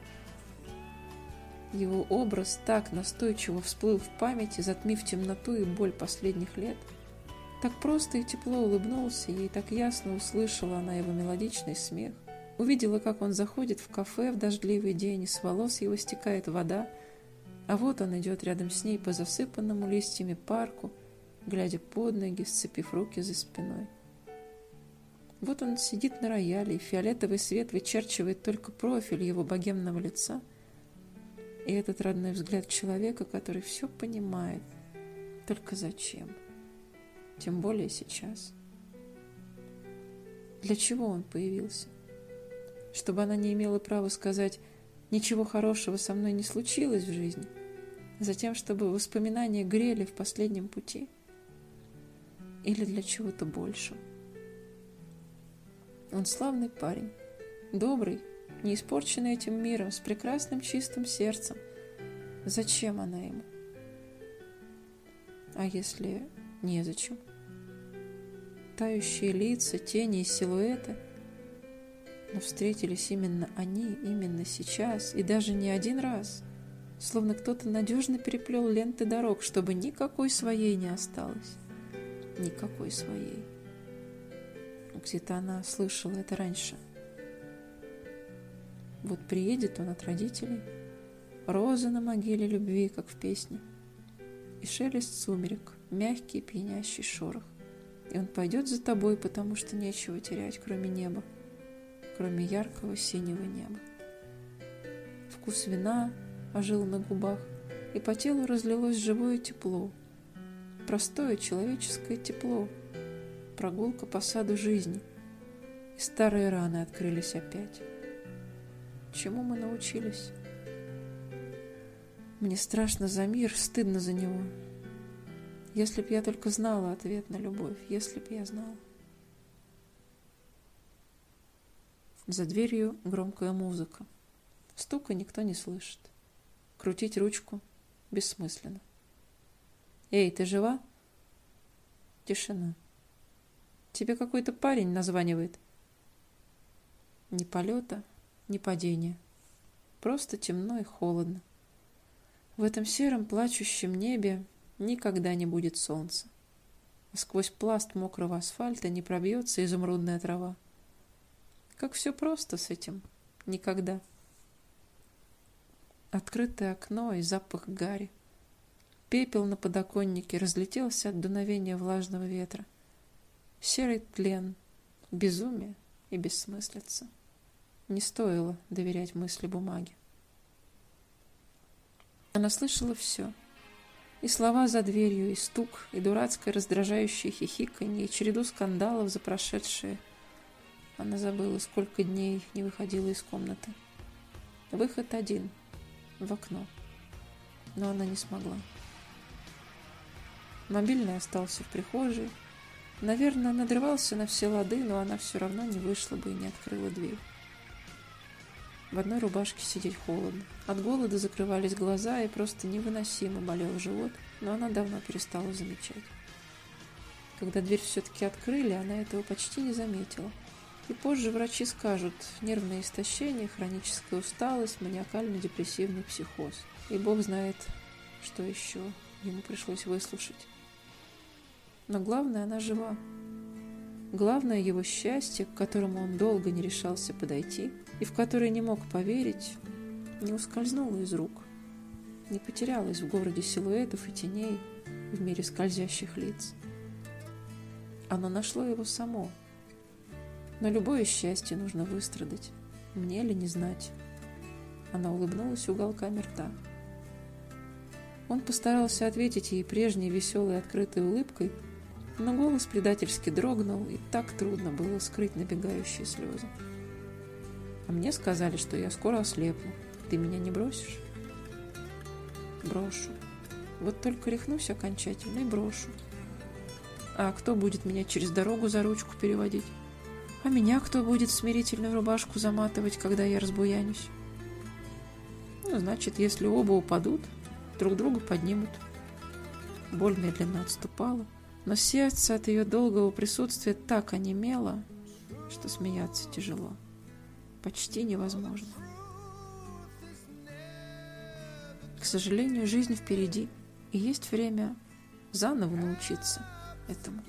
Его образ так настойчиво всплыл в памяти, затмив темноту и боль последних лет. Так просто и тепло улыбнулся ей, так ясно услышала она его мелодичный смех. Увидела, как он заходит в кафе в дождливый день, с волос его стекает вода, а вот он идет рядом с ней по засыпанному листьями парку, глядя под ноги, сцепив руки за спиной. Вот он сидит на рояле, и фиолетовый свет вычерчивает только профиль его богемного лица. И этот родной взгляд человека, который все понимает. Только зачем? Тем более сейчас. Для чего он появился? чтобы она не имела права сказать «ничего хорошего со мной не случилось в жизни», затем, чтобы воспоминания грели в последнем пути или для чего-то большего. Он славный парень, добрый, не испорченный этим миром, с прекрасным чистым сердцем. Зачем она ему? А если незачем? Тающие лица, тени и силуэты — но встретились именно они, именно сейчас, и даже не один раз. Словно кто-то надежно переплел ленты дорог, чтобы никакой своей не осталось. Никакой своей. Где-то она слышала это раньше. Вот приедет он от родителей, розы на могиле любви, как в песне, и шелест сумерек, мягкий пьянящий шорох. И он пойдет за тобой, потому что нечего терять, кроме неба кроме яркого синего неба. Вкус вина ожил на губах, и по телу разлилось живое тепло. Простое человеческое тепло. Прогулка по саду жизни. И старые раны открылись опять. Чему мы научились? Мне страшно за мир, стыдно за него. Если б я только знала ответ на любовь, если б я знала. За дверью громкая музыка. Стука никто не слышит. Крутить ручку бессмысленно. «Эй, ты жива?» Тишина. «Тебе какой-то парень названивает». Ни полета, ни падения. Просто темно и холодно. В этом сером плачущем небе никогда не будет солнца. Сквозь пласт мокрого асфальта не пробьется изумрудная трава. Как все просто с этим. Никогда. Открытое окно и запах гари. Пепел на подоконнике разлетелся от дуновения влажного ветра. Серый тлен, безумие и бессмыслица. Не стоило доверять мысли бумаги. Она слышала все. И слова за дверью, и стук, и дурацкое раздражающее хихиканье, и череду скандалов за прошедшие она забыла, сколько дней не выходила из комнаты. Выход один — в окно. Но она не смогла. Мобильный остался в прихожей. Наверное, надрывался на все лады, но она все равно не вышла бы и не открыла дверь. В одной рубашке сидеть холодно. От голода закрывались глаза и просто невыносимо болел живот, но она давно перестала замечать. Когда дверь все-таки открыли, она этого почти не заметила – и позже врачи скажут нервное истощение, хроническая усталость, маниакально-депрессивный психоз. И Бог знает, что еще ему пришлось выслушать. Но главное, она жива. главное его счастье, к которому он долго не решался подойти и в которое не мог поверить, не ускользнуло из рук, не потерялось в городе силуэтов и теней в мире скользящих лиц. Оно нашло его само. Но любое счастье нужно выстрадать. Мне ли не знать? Она улыбнулась уголками рта. Он постарался ответить ей прежней веселой открытой улыбкой, но голос предательски дрогнул, и так трудно было скрыть набегающие слезы. А мне сказали, что я скоро ослепну. Ты меня не бросишь? Брошу. Вот только рехнусь окончательно и брошу. А кто будет меня через дорогу за ручку переводить? А меня кто будет смирительную рубашку заматывать, когда я разбуянюсь? Ну, значит, если оба упадут, друг друга поднимут. Боль медленно отступала, но сердце от ее долгого присутствия так онемело, что смеяться тяжело. Почти невозможно. К сожалению, жизнь впереди, и есть время заново научиться этому.